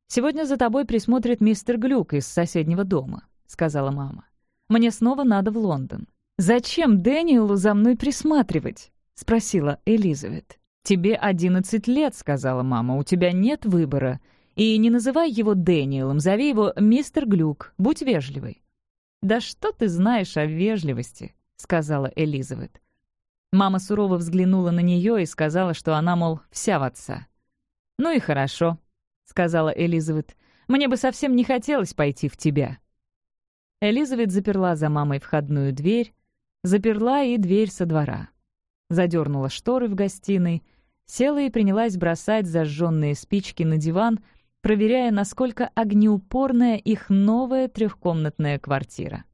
«Сегодня за тобой присмотрит мистер Глюк из соседнего дома», — сказала мама. Мне снова надо в Лондон. «Зачем Дэниелу за мной присматривать?» — спросила Элизабет. «Тебе одиннадцать лет», — сказала мама, — «у тебя нет выбора. И не называй его Дэниелом, зови его мистер Глюк, будь вежливой». «Да что ты знаешь о вежливости?» — сказала Элизабет. Мама сурово взглянула на нее и сказала, что она, мол, вся в отца. «Ну и хорошо», — сказала Элизабет. «Мне бы совсем не хотелось пойти в тебя». Элизабет заперла за мамой входную дверь, заперла и дверь со двора. Задернула шторы в гостиной, села и принялась бросать зажженные спички на диван, проверяя, насколько огнеупорная их новая трехкомнатная квартира.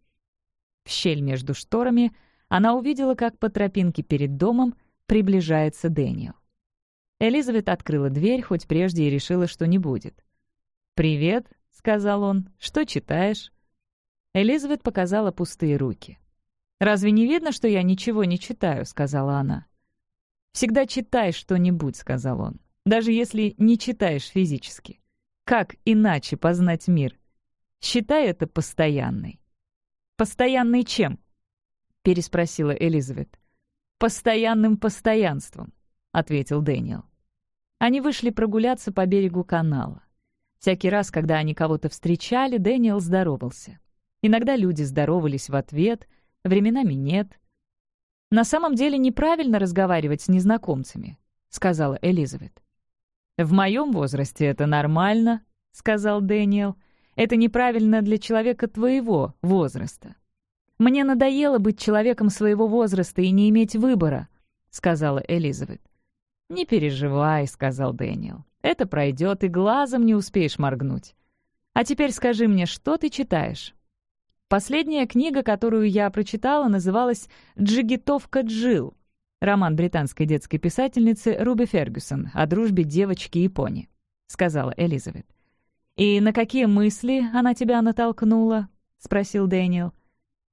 В щель между шторами она увидела, как по тропинке перед домом приближается Дэниел. Элизабет открыла дверь, хоть прежде и решила, что не будет. «Привет», — сказал он, — «что читаешь?» Элизабет показала пустые руки. «Разве не видно, что я ничего не читаю?» — сказала она. «Всегда читай что-нибудь», — сказал он, «даже если не читаешь физически. Как иначе познать мир? Считай это постоянной». «Постоянной чем?» — переспросила Элизабет. «Постоянным постоянством», — ответил Дэниел. Они вышли прогуляться по берегу канала. Всякий раз, когда они кого-то встречали, Дэниел здоровался. Иногда люди здоровались в ответ, временами нет. «На самом деле неправильно разговаривать с незнакомцами», — сказала Элизабет. «В моем возрасте это нормально», — сказал Дэниел. «Это неправильно для человека твоего возраста». «Мне надоело быть человеком своего возраста и не иметь выбора», — сказала Элизабет. «Не переживай», — сказал Дэниел. «Это пройдет, и глазом не успеешь моргнуть. А теперь скажи мне, что ты читаешь?» Последняя книга, которую я прочитала, называлась «Джигитовка Джил», роман британской детской писательницы Руби Фергюсон о дружбе девочки и пони, — сказала Элизабет. «И на какие мысли она тебя натолкнула?» — спросил Дэниел.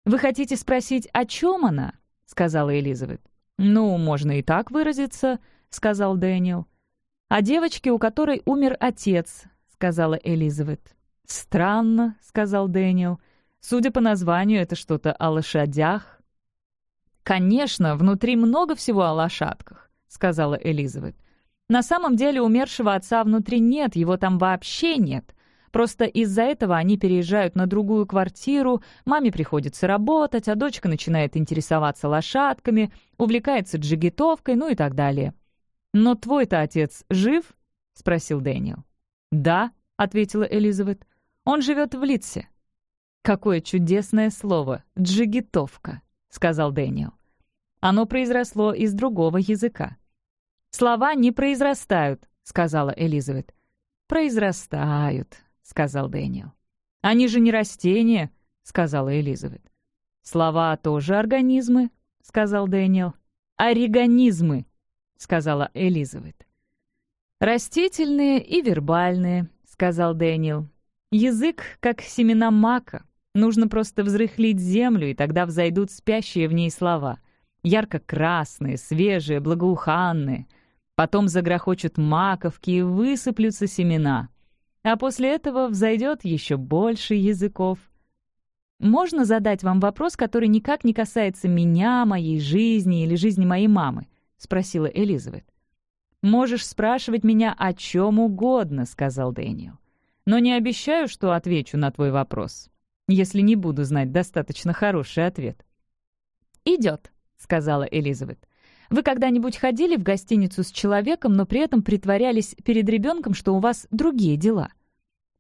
«Вы хотите спросить, о чем она?» — сказала Элизабет. «Ну, можно и так выразиться», — сказал Дэниел. «О девочке, у которой умер отец», — сказала Элизабет. «Странно», — сказал Дэниел. Судя по названию, это что-то о лошадях. «Конечно, внутри много всего о лошадках», — сказала Элизабет. «На самом деле умершего отца внутри нет, его там вообще нет. Просто из-за этого они переезжают на другую квартиру, маме приходится работать, а дочка начинает интересоваться лошадками, увлекается джигитовкой, ну и так далее. «Но твой-то отец жив?» — спросил Дэниел. «Да», — ответила Элизабет. «Он живет в Лидсе». «Какое чудесное слово! Джигитовка!» — сказал Дэниел. Оно произросло из другого языка. «Слова не произрастают», — сказала Элизабет. «Произрастают», — сказал Дэниел. «Они же не растения», — сказала Элизабет. «Слова тоже организмы», — сказал Дэниел. «Оригонизмы», — сказала Элизабет. «Растительные и вербальные», — сказал Дэниел. «Язык, как семена мака. Нужно просто взрыхлить землю, и тогда взойдут спящие в ней слова. Ярко-красные, свежие, благоуханные. Потом загрохочут маковки и высыплются семена. А после этого взойдет еще больше языков. Можно задать вам вопрос, который никак не касается меня, моей жизни или жизни моей мамы?» — спросила Элизабет. «Можешь спрашивать меня о чем угодно», — сказал Дэниел. «Но не обещаю, что отвечу на твой вопрос, если не буду знать достаточно хороший ответ». «Идет», — сказала Элизабет. «Вы когда-нибудь ходили в гостиницу с человеком, но при этом притворялись перед ребенком, что у вас другие дела?»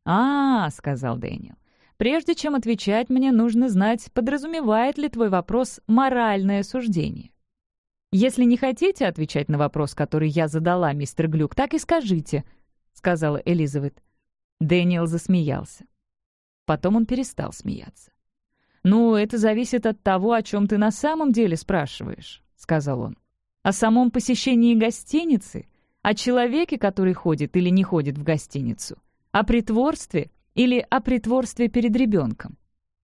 «А, — сказал Дэниел, — прежде чем отвечать, мне нужно знать, подразумевает ли твой вопрос моральное суждение. «Если не хотите отвечать на вопрос, который я задала, мистер Глюк, так и скажите», — сказала Элизабет. Дэниел засмеялся. Потом он перестал смеяться. «Ну, это зависит от того, о чем ты на самом деле спрашиваешь», — сказал он. «О самом посещении гостиницы? О человеке, который ходит или не ходит в гостиницу? О притворстве или о притворстве перед ребенком?»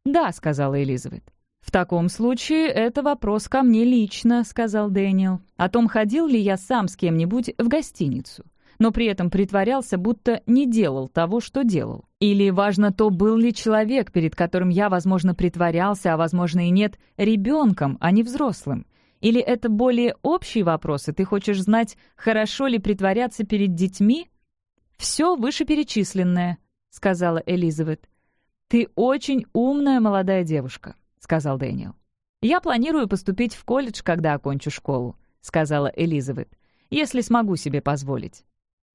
«Да», — сказала Элизабет. «В таком случае это вопрос ко мне лично», — сказал Дэниел. «О том, ходил ли я сам с кем-нибудь в гостиницу, но при этом притворялся, будто не делал того, что делал. Или важно то, был ли человек, перед которым я, возможно, притворялся, а, возможно, и нет, ребенком, а не взрослым. Или это более общий вопрос, и ты хочешь знать, хорошо ли притворяться перед детьми?» «Все вышеперечисленное», — сказала Элизабет. «Ты очень умная молодая девушка. — сказал Дэниел. «Я планирую поступить в колледж, когда окончу школу», — сказала Элизабет, «если смогу себе позволить».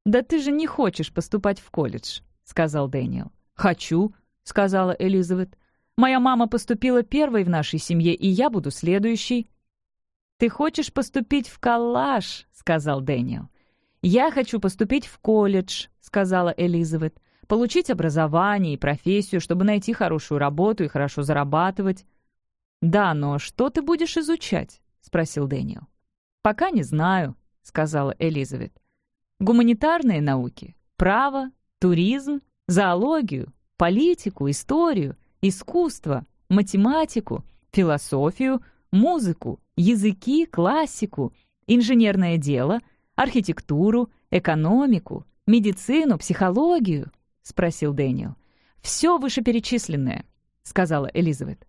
«Да ты же не хочешь поступать в колледж», — сказал Дэниел. «Хочу», — сказала Элизабет. «Моя мама поступила первой в нашей семье, и я буду следующей». «Ты хочешь поступить в коллаж», — сказал Дэниел. «Я хочу поступить в колледж», — сказала Элизабет. «Получить образование и профессию, чтобы найти хорошую работу и хорошо зарабатывать». «Да, но что ты будешь изучать?» — спросил Дэниел. «Пока не знаю», — сказала Элизабет. «Гуманитарные науки, право, туризм, зоологию, политику, историю, искусство, математику, философию, музыку, языки, классику, инженерное дело, архитектуру, экономику, медицину, психологию?» — спросил Дэниел. «Все вышеперечисленное», — сказала Элизабет.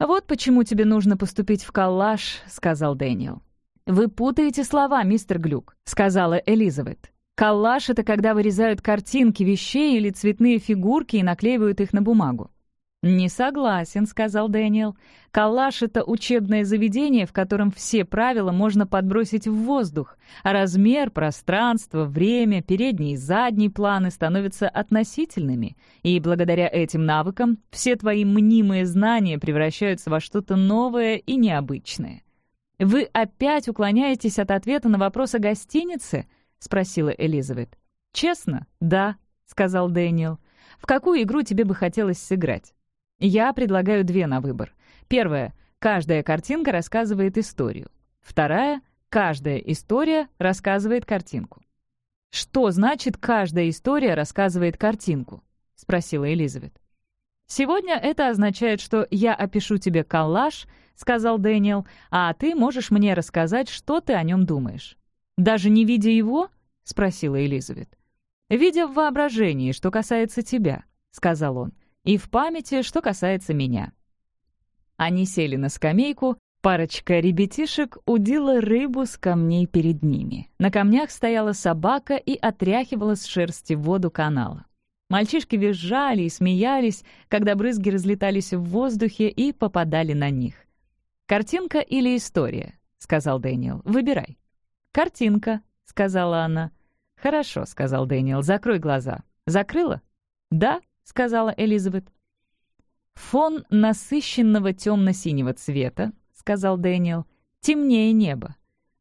«Вот почему тебе нужно поступить в коллаж», — сказал Дэниел. «Вы путаете слова, мистер Глюк», — сказала Элизабет. «Коллаж — это когда вырезают картинки вещей или цветные фигурки и наклеивают их на бумагу. «Не согласен», — сказал Дэниел. «Калаш — это учебное заведение, в котором все правила можно подбросить в воздух, а размер, пространство, время, передний и задний планы становятся относительными, и благодаря этим навыкам все твои мнимые знания превращаются во что-то новое и необычное». «Вы опять уклоняетесь от ответа на вопрос о гостинице?» — спросила Элизабет. «Честно, да», — сказал Дэниел. «В какую игру тебе бы хотелось сыграть?» Я предлагаю две на выбор. Первая — каждая картинка рассказывает историю. Вторая — каждая история рассказывает картинку. «Что значит «каждая история рассказывает картинку»?» — спросила Элизабет. «Сегодня это означает, что я опишу тебе коллаж», — сказал Дэниел, «а ты можешь мне рассказать, что ты о нем думаешь». «Даже не видя его?» — спросила Элизабет. «Видя в воображении, что касается тебя», — сказал он и в памяти, что касается меня. Они сели на скамейку, парочка ребятишек удила рыбу с камней перед ними. На камнях стояла собака и отряхивала с шерсти воду канала. Мальчишки визжали и смеялись, когда брызги разлетались в воздухе и попадали на них. «Картинка или история?» — сказал Дэниел. «Выбирай». «Картинка», — сказала она. «Хорошо», — сказал Дэниел. «Закрой глаза». «Закрыла?» «Да», — сказала Элизабет. «Фон насыщенного темно-синего цвета», — сказал Дэниел. «Темнее неба.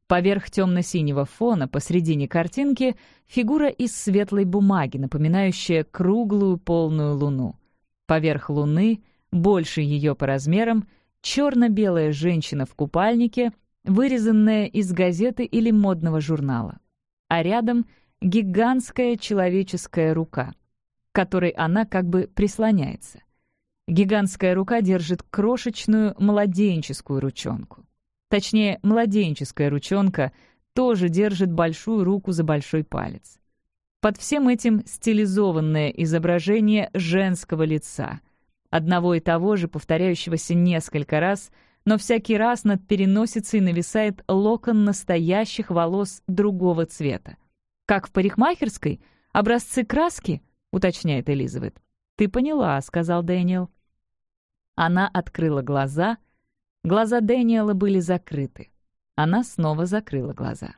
Поверх темно-синего фона посредине картинки фигура из светлой бумаги, напоминающая круглую полную луну. Поверх луны, больше ее по размерам, черно-белая женщина в купальнике, вырезанная из газеты или модного журнала. А рядом гигантская человеческая рука, к которой она как бы прислоняется. Гигантская рука держит крошечную младенческую ручонку. Точнее, младенческая ручонка тоже держит большую руку за большой палец. Под всем этим стилизованное изображение женского лица, одного и того же, повторяющегося несколько раз, но всякий раз над переносицей нависает локон настоящих волос другого цвета. «Как в парикмахерской? Образцы краски?» — уточняет Элизабет. «Ты поняла», — сказал Дэниел. Она открыла глаза — Глаза Дэниела были закрыты. Она снова закрыла глаза.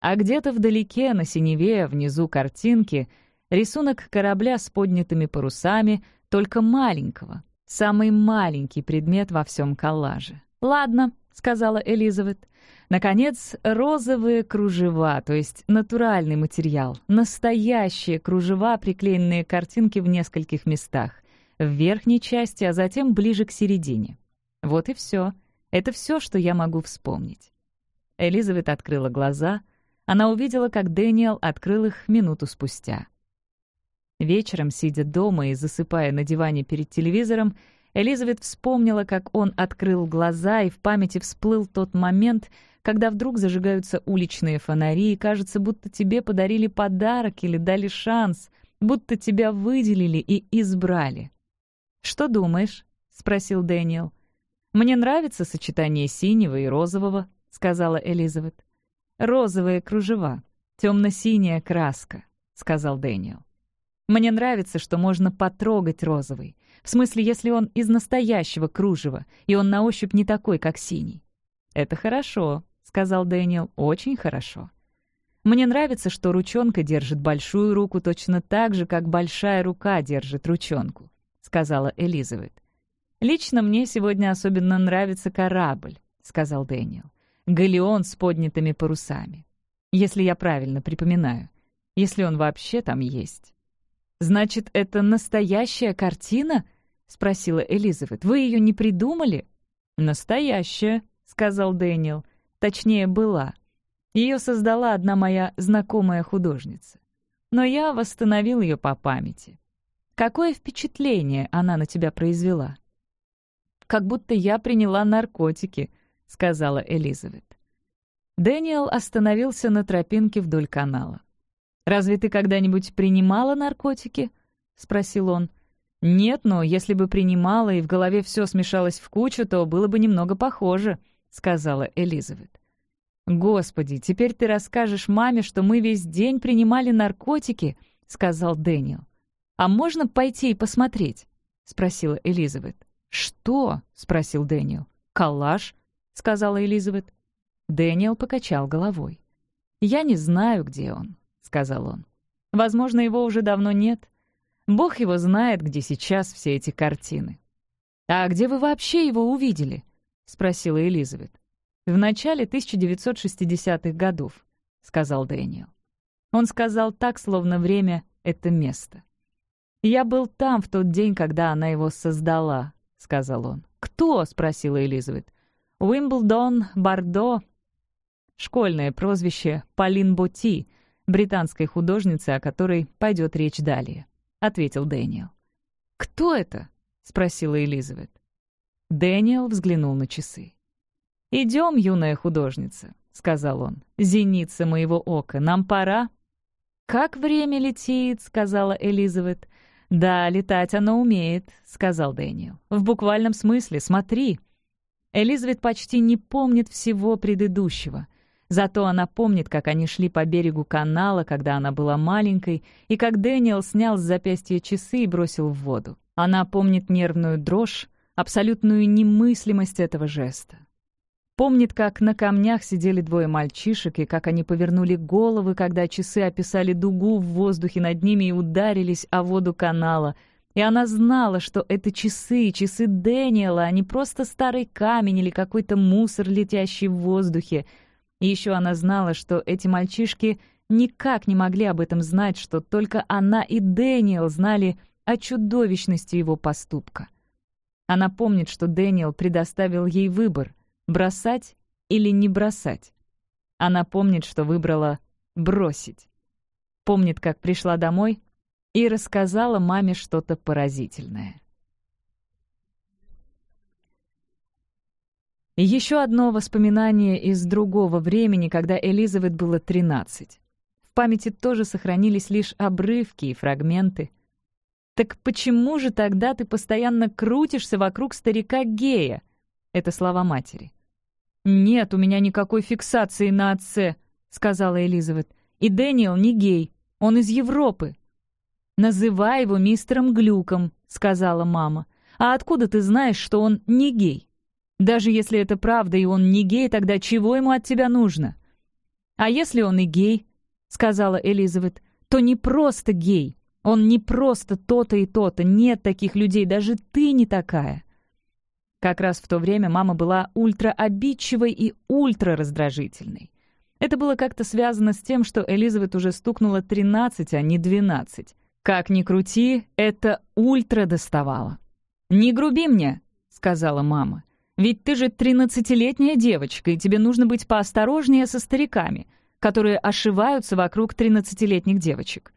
А где-то вдалеке, на синеве, внизу картинки, рисунок корабля с поднятыми парусами, только маленького, самый маленький предмет во всем коллаже. «Ладно», — сказала Элизабет. Наконец, розовые кружева, то есть натуральный материал, настоящие кружева, приклеенные картинки в нескольких местах, в верхней части, а затем ближе к середине. Вот и все. Это все, что я могу вспомнить. Элизабет открыла глаза. Она увидела, как Дэниел открыл их минуту спустя. Вечером, сидя дома и засыпая на диване перед телевизором, Элизабет вспомнила, как он открыл глаза, и в памяти всплыл тот момент, когда вдруг зажигаются уличные фонари, и кажется, будто тебе подарили подарок или дали шанс, будто тебя выделили и избрали. «Что думаешь?» — спросил Дэниел. «Мне нравится сочетание синего и розового», — сказала Элизабет. «Розовые кружева, темно-синяя краска», — сказал Дэниел. «Мне нравится, что можно потрогать розовый. В смысле, если он из настоящего кружева, и он на ощупь не такой, как синий». «Это хорошо», — сказал Дэниел, — «очень хорошо». «Мне нравится, что ручонка держит большую руку точно так же, как большая рука держит ручонку», — сказала Элизабет. «Лично мне сегодня особенно нравится корабль», — сказал Дэниел. «Галеон с поднятыми парусами. Если я правильно припоминаю. Если он вообще там есть». «Значит, это настоящая картина?» — спросила Элизабет. «Вы ее не придумали?» «Настоящая», — сказал Дэниел. «Точнее, была. Ее создала одна моя знакомая художница. Но я восстановил ее по памяти. Какое впечатление она на тебя произвела?» как будто я приняла наркотики», — сказала Элизабет. Дэниел остановился на тропинке вдоль канала. «Разве ты когда-нибудь принимала наркотики?» — спросил он. «Нет, но если бы принимала и в голове все смешалось в кучу, то было бы немного похоже», — сказала Элизабет. «Господи, теперь ты расскажешь маме, что мы весь день принимали наркотики», — сказал Дэниел. «А можно пойти и посмотреть?» — спросила Элизабет. «Что?» — спросил Дэниел. «Коллаж?» — сказала Элизабет. Дэниел покачал головой. «Я не знаю, где он», — сказал он. «Возможно, его уже давно нет. Бог его знает, где сейчас все эти картины». «А где вы вообще его увидели?» — спросила Элизабет. «В начале 1960-х годов», — сказал Дэниел. Он сказал так, словно время — это место. «Я был там в тот день, когда она его создала, сказал он. «Кто?» — спросила Элизабет. «Уимблдон, Бордо». Школьное прозвище Полин Боти, британской художницы, о которой пойдет речь далее, — ответил Дэниел. «Кто это?» — спросила Элизабет. Дэниел взглянул на часы. «Идем, юная художница», — сказал он. «Зеница моего ока, нам пора». «Как время летит», — сказала Элизабет. «Да, летать она умеет», — сказал Дэниел. «В буквальном смысле, смотри». Элизабет почти не помнит всего предыдущего. Зато она помнит, как они шли по берегу канала, когда она была маленькой, и как Дэниел снял с запястья часы и бросил в воду. Она помнит нервную дрожь, абсолютную немыслимость этого жеста. Помнит, как на камнях сидели двое мальчишек, и как они повернули головы, когда часы описали дугу в воздухе над ними и ударились о воду канала. И она знала, что это часы, часы Дэниела, а не просто старый камень или какой-то мусор, летящий в воздухе. И еще она знала, что эти мальчишки никак не могли об этом знать, что только она и Дэниел знали о чудовищности его поступка. Она помнит, что Дэниел предоставил ей выбор — бросать или не бросать. Она помнит, что выбрала бросить. Помнит, как пришла домой и рассказала маме что-то поразительное. Еще одно воспоминание из другого времени, когда Элизабет было 13. В памяти тоже сохранились лишь обрывки и фрагменты — «Так почему же тогда ты постоянно крутишься вокруг старика-гея?» Это слова матери. «Нет у меня никакой фиксации на отце», — сказала Элизабет. «И Дэниел не гей, он из Европы». «Называй его мистером Глюком», — сказала мама. «А откуда ты знаешь, что он не гей? Даже если это правда, и он не гей, тогда чего ему от тебя нужно?» «А если он и гей?» — сказала Элизабет. «То не просто гей, он не просто то-то и то-то, нет таких людей, даже ты не такая. Как раз в то время мама была ультраобидчивой и ультрараздражительной. Это было как-то связано с тем, что Элизабет уже стукнула 13, а не 12. Как ни крути, это ультра доставало. «Не груби мне», — сказала мама. «Ведь ты же тринадцатилетняя девочка, и тебе нужно быть поосторожнее со стариками, которые ошиваются вокруг тринадцатилетних девочек.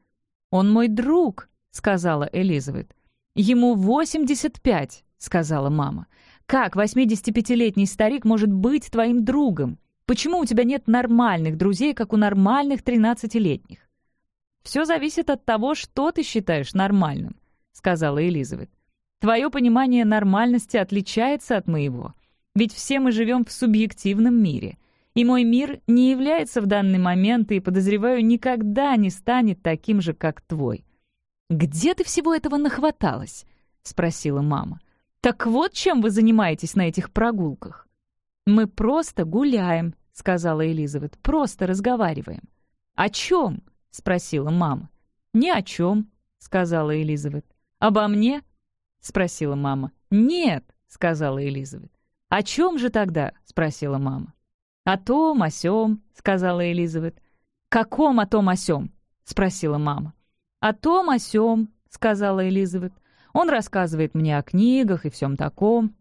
«Он мой друг», — сказала Элизабет. «Ему 85», — сказала мама. «Как 85-летний старик может быть твоим другом? Почему у тебя нет нормальных друзей, как у нормальных 13-летних?» «Все зависит от того, что ты считаешь нормальным», — сказала Элизабет. «Твое понимание нормальности отличается от моего, ведь все мы живем в субъективном мире» и мой мир не является в данный момент, и, подозреваю, никогда не станет таким же, как твой. «Где ты всего этого нахваталась?» — спросила мама. «Так вот чем вы занимаетесь на этих прогулках?» «Мы просто гуляем», — сказала Элизабет, — «просто разговариваем». «О чем?» — спросила мама. «Ни о чем», — сказала Элизабет. «Обо мне?» — спросила мама. «Нет», — сказала Элизабет. «О чем же тогда?» — спросила мама. «О том, о сём», — сказала Элизабет. «Каком о том, о сём?» — спросила мама. «О том, о сём», — сказала Элизабет. «Он рассказывает мне о книгах и всем таком».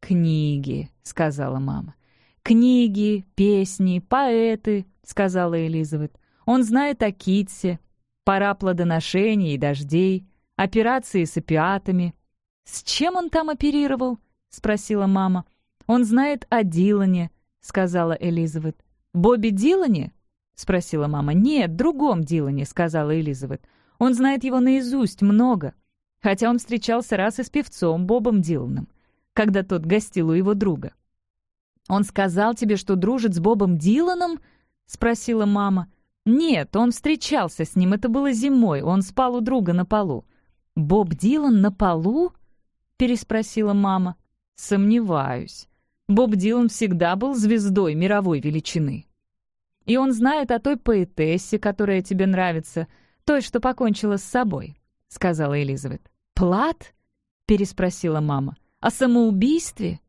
«Книги», — сказала мама. «Книги, песни, поэты», — сказала Элизабет. «Он знает о Китсе, пора плодоношения и дождей, операции с опиатами». «С чем он там оперировал?» — спросила мама. «Он знает о Дилане, сказала Элизабет. «Бобби Дилане?» — спросила мама. «Нет, другом Дилане», — сказала Элизабет. «Он знает его наизусть много, хотя он встречался раз и с певцом Бобом Диланом, когда тот гостил у его друга». «Он сказал тебе, что дружит с Бобом Диланом?» — спросила мама. «Нет, он встречался с ним, это было зимой, он спал у друга на полу». «Боб Дилан на полу?» — переспросила мама. «Сомневаюсь. Боб Дилан всегда был звездой мировой величины. И он знает о той поэтессе, которая тебе нравится, той, что покончила с собой», — сказала Элизабет. «Плат?» — переспросила мама. «О самоубийстве?»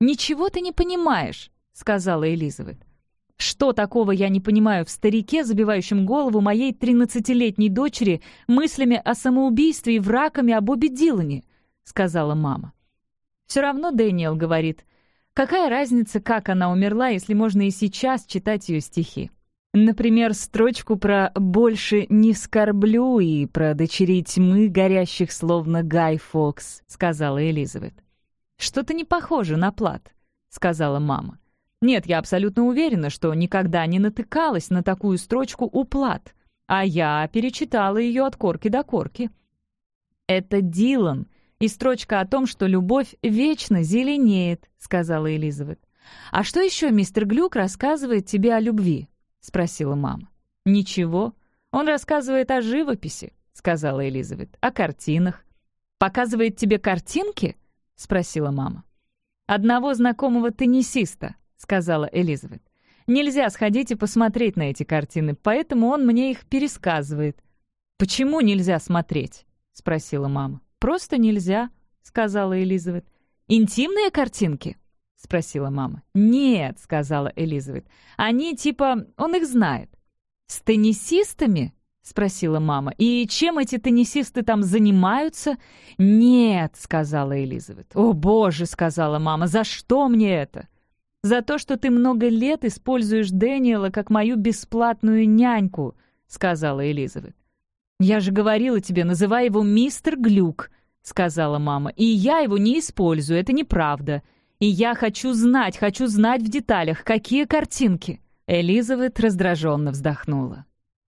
«Ничего ты не понимаешь», — сказала Элизабет. «Что такого я не понимаю в старике, забивающем голову моей тринадцатилетней дочери мыслями о самоубийстве и враками о Бобби Дилане?» — сказала мама. «Все равно Дэниел говорит, Какая разница, как она умерла, если можно и сейчас читать ее стихи? Например, строчку про «больше не скорблю» и про «дочерей тьмы, горящих словно Гай Фокс», — сказала Элизабет. «Что-то не похоже на плат», — сказала мама. «Нет, я абсолютно уверена, что никогда не натыкалась на такую строчку у плат, а я перечитала ее от корки до корки». «Это Дилан», и строчка о том, что любовь вечно зеленеет», — сказала Элизабет. «А что еще мистер Глюк рассказывает тебе о любви?» — спросила мама. «Ничего. Он рассказывает о живописи», — сказала Элизабет. «О картинах». «Показывает тебе картинки?» — спросила мама. «Одного знакомого теннисиста», — сказала Элизабет. «Нельзя сходить и посмотреть на эти картины, поэтому он мне их пересказывает». «Почему нельзя смотреть?» — спросила мама. «Просто нельзя», — сказала Элизабет. «Интимные картинки?» — спросила мама. «Нет», — сказала Элизабет. «Они типа... Он их знает». «С теннисистами?» — спросила мама. «И чем эти теннисисты там занимаются?» «Нет», — сказала Элизабет. «О, боже», — сказала мама, — «за что мне это?» «За то, что ты много лет используешь Дэниела как мою бесплатную няньку», — сказала Элизабет. «Я же говорила тебе, называй его мистер Глюк», — сказала мама. «И я его не использую, это неправда. И я хочу знать, хочу знать в деталях, какие картинки». Элизабет раздраженно вздохнула.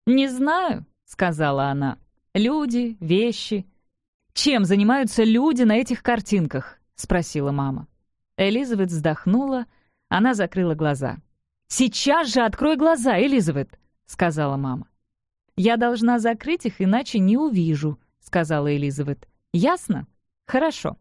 «Не знаю», — сказала она. «Люди, вещи». «Чем занимаются люди на этих картинках?» — спросила мама. Элизабет вздохнула, она закрыла глаза. «Сейчас же открой глаза, Элизабет!» — сказала мама. «Я должна закрыть их, иначе не увижу», — сказала Элизабет. «Ясно? Хорошо».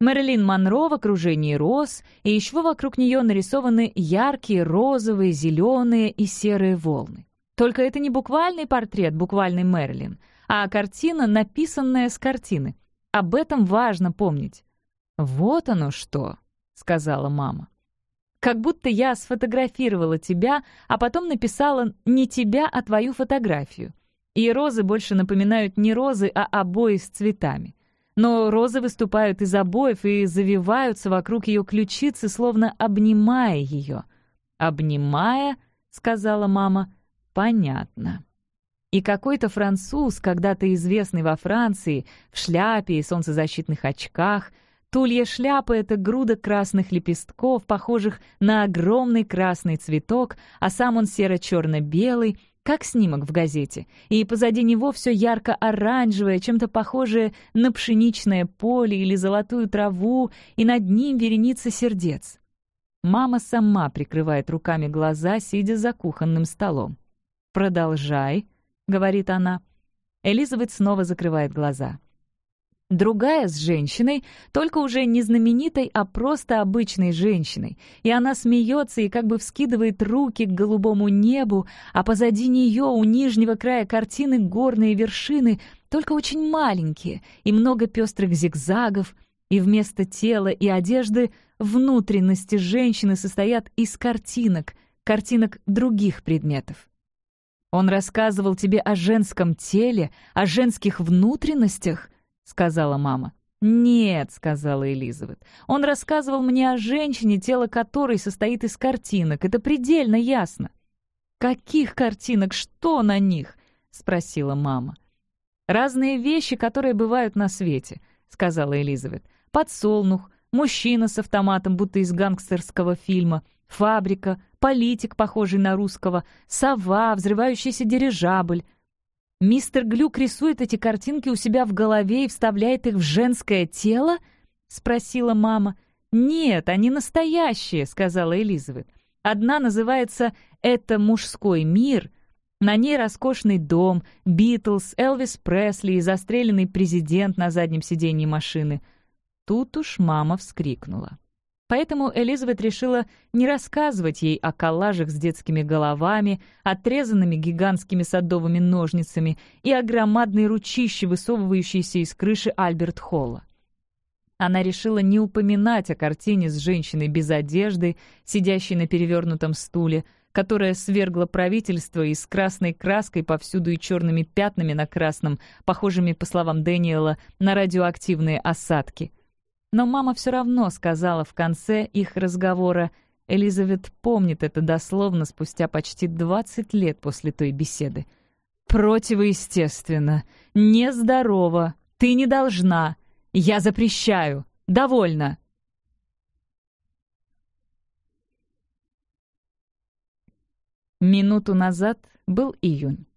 Мэрилин Монро в окружении роз, и еще вокруг нее нарисованы яркие розовые, зеленые и серые волны. Только это не буквальный портрет буквальный Мэрилин, а картина, написанная с картины. Об этом важно помнить. «Вот оно что», — сказала мама. «Как будто я сфотографировала тебя, а потом написала не тебя, а твою фотографию. И розы больше напоминают не розы, а обои с цветами. Но розы выступают из обоев и завиваются вокруг ее ключицы, словно обнимая ее. «Обнимая», — сказала мама, — «понятно». И какой-то француз, когда-то известный во Франции, в шляпе и солнцезащитных очках — Тулья шляпа — это груда красных лепестков, похожих на огромный красный цветок, а сам он серо-черно-белый, как снимок в газете, и позади него все ярко-оранжевое, чем-то похожее на пшеничное поле или золотую траву, и над ним вереница сердец. Мама сама прикрывает руками глаза, сидя за кухонным столом. «Продолжай», — говорит она. Элизабет снова закрывает глаза. Другая с женщиной, только уже не знаменитой, а просто обычной женщиной. И она смеется и как бы вскидывает руки к голубому небу, а позади нее у нижнего края картины горные вершины, только очень маленькие, и много пестрых зигзагов, и вместо тела и одежды внутренности женщины состоят из картинок, картинок других предметов. Он рассказывал тебе о женском теле, о женских внутренностях, — сказала мама. «Нет», — сказала Элизабет. «Он рассказывал мне о женщине, тело которой состоит из картинок. Это предельно ясно». «Каких картинок? Что на них?» — спросила мама. «Разные вещи, которые бывают на свете», — сказала Элизабет. «Подсолнух, мужчина с автоматом, будто из гангстерского фильма, фабрика, политик, похожий на русского, сова, взрывающийся дирижабль, Мистер Глюк рисует эти картинки у себя в голове и вставляет их в женское тело?» — спросила мама. «Нет, они настоящие», — сказала Элизабет. «Одна называется «Это мужской мир», на ней роскошный дом, Битлз, Элвис Пресли и застреленный президент на заднем сиденье машины. Тут уж мама вскрикнула. Поэтому Элизабет решила не рассказывать ей о коллажах с детскими головами, отрезанными гигантскими садовыми ножницами и о громадной ручище, высовывающейся из крыши Альберт-Холла. Она решила не упоминать о картине с женщиной без одежды, сидящей на перевернутом стуле, которая свергла правительство и с красной краской повсюду и черными пятнами на красном, похожими, по словам Дэниела, на радиоактивные осадки — но мама все равно сказала в конце их разговора, Элизабет помнит это дословно спустя почти 20 лет после той беседы. «Противоестественно! Нездорово! Ты не должна! Я запрещаю! Довольно!» Минуту назад был июнь.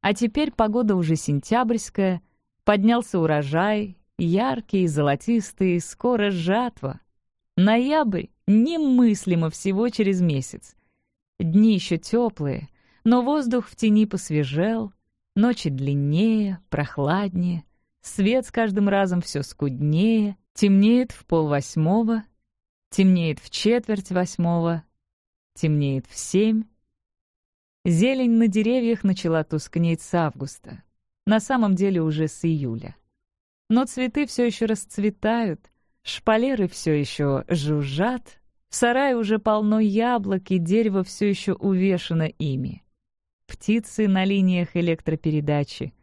А теперь погода уже сентябрьская, поднялся урожай, яркий, золотистый, скоро жатва. Ноябрь немыслимо всего через месяц. Дни еще теплые, но воздух в тени посвежел, ночи длиннее, прохладнее, свет с каждым разом все скуднее, темнеет в полвосьмого, темнеет в четверть восьмого, темнеет в семь. Зелень на деревьях начала тускнеть с августа, на самом деле уже с июля. Но цветы все еще расцветают, шпалеры все еще жужжат, в сарае уже полно яблок, и дерево все еще увешано ими. Птицы на линиях электропередачи.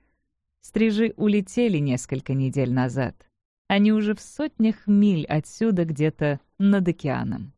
Стрижи улетели несколько недель назад. Они уже в сотнях миль отсюда где-то над океаном.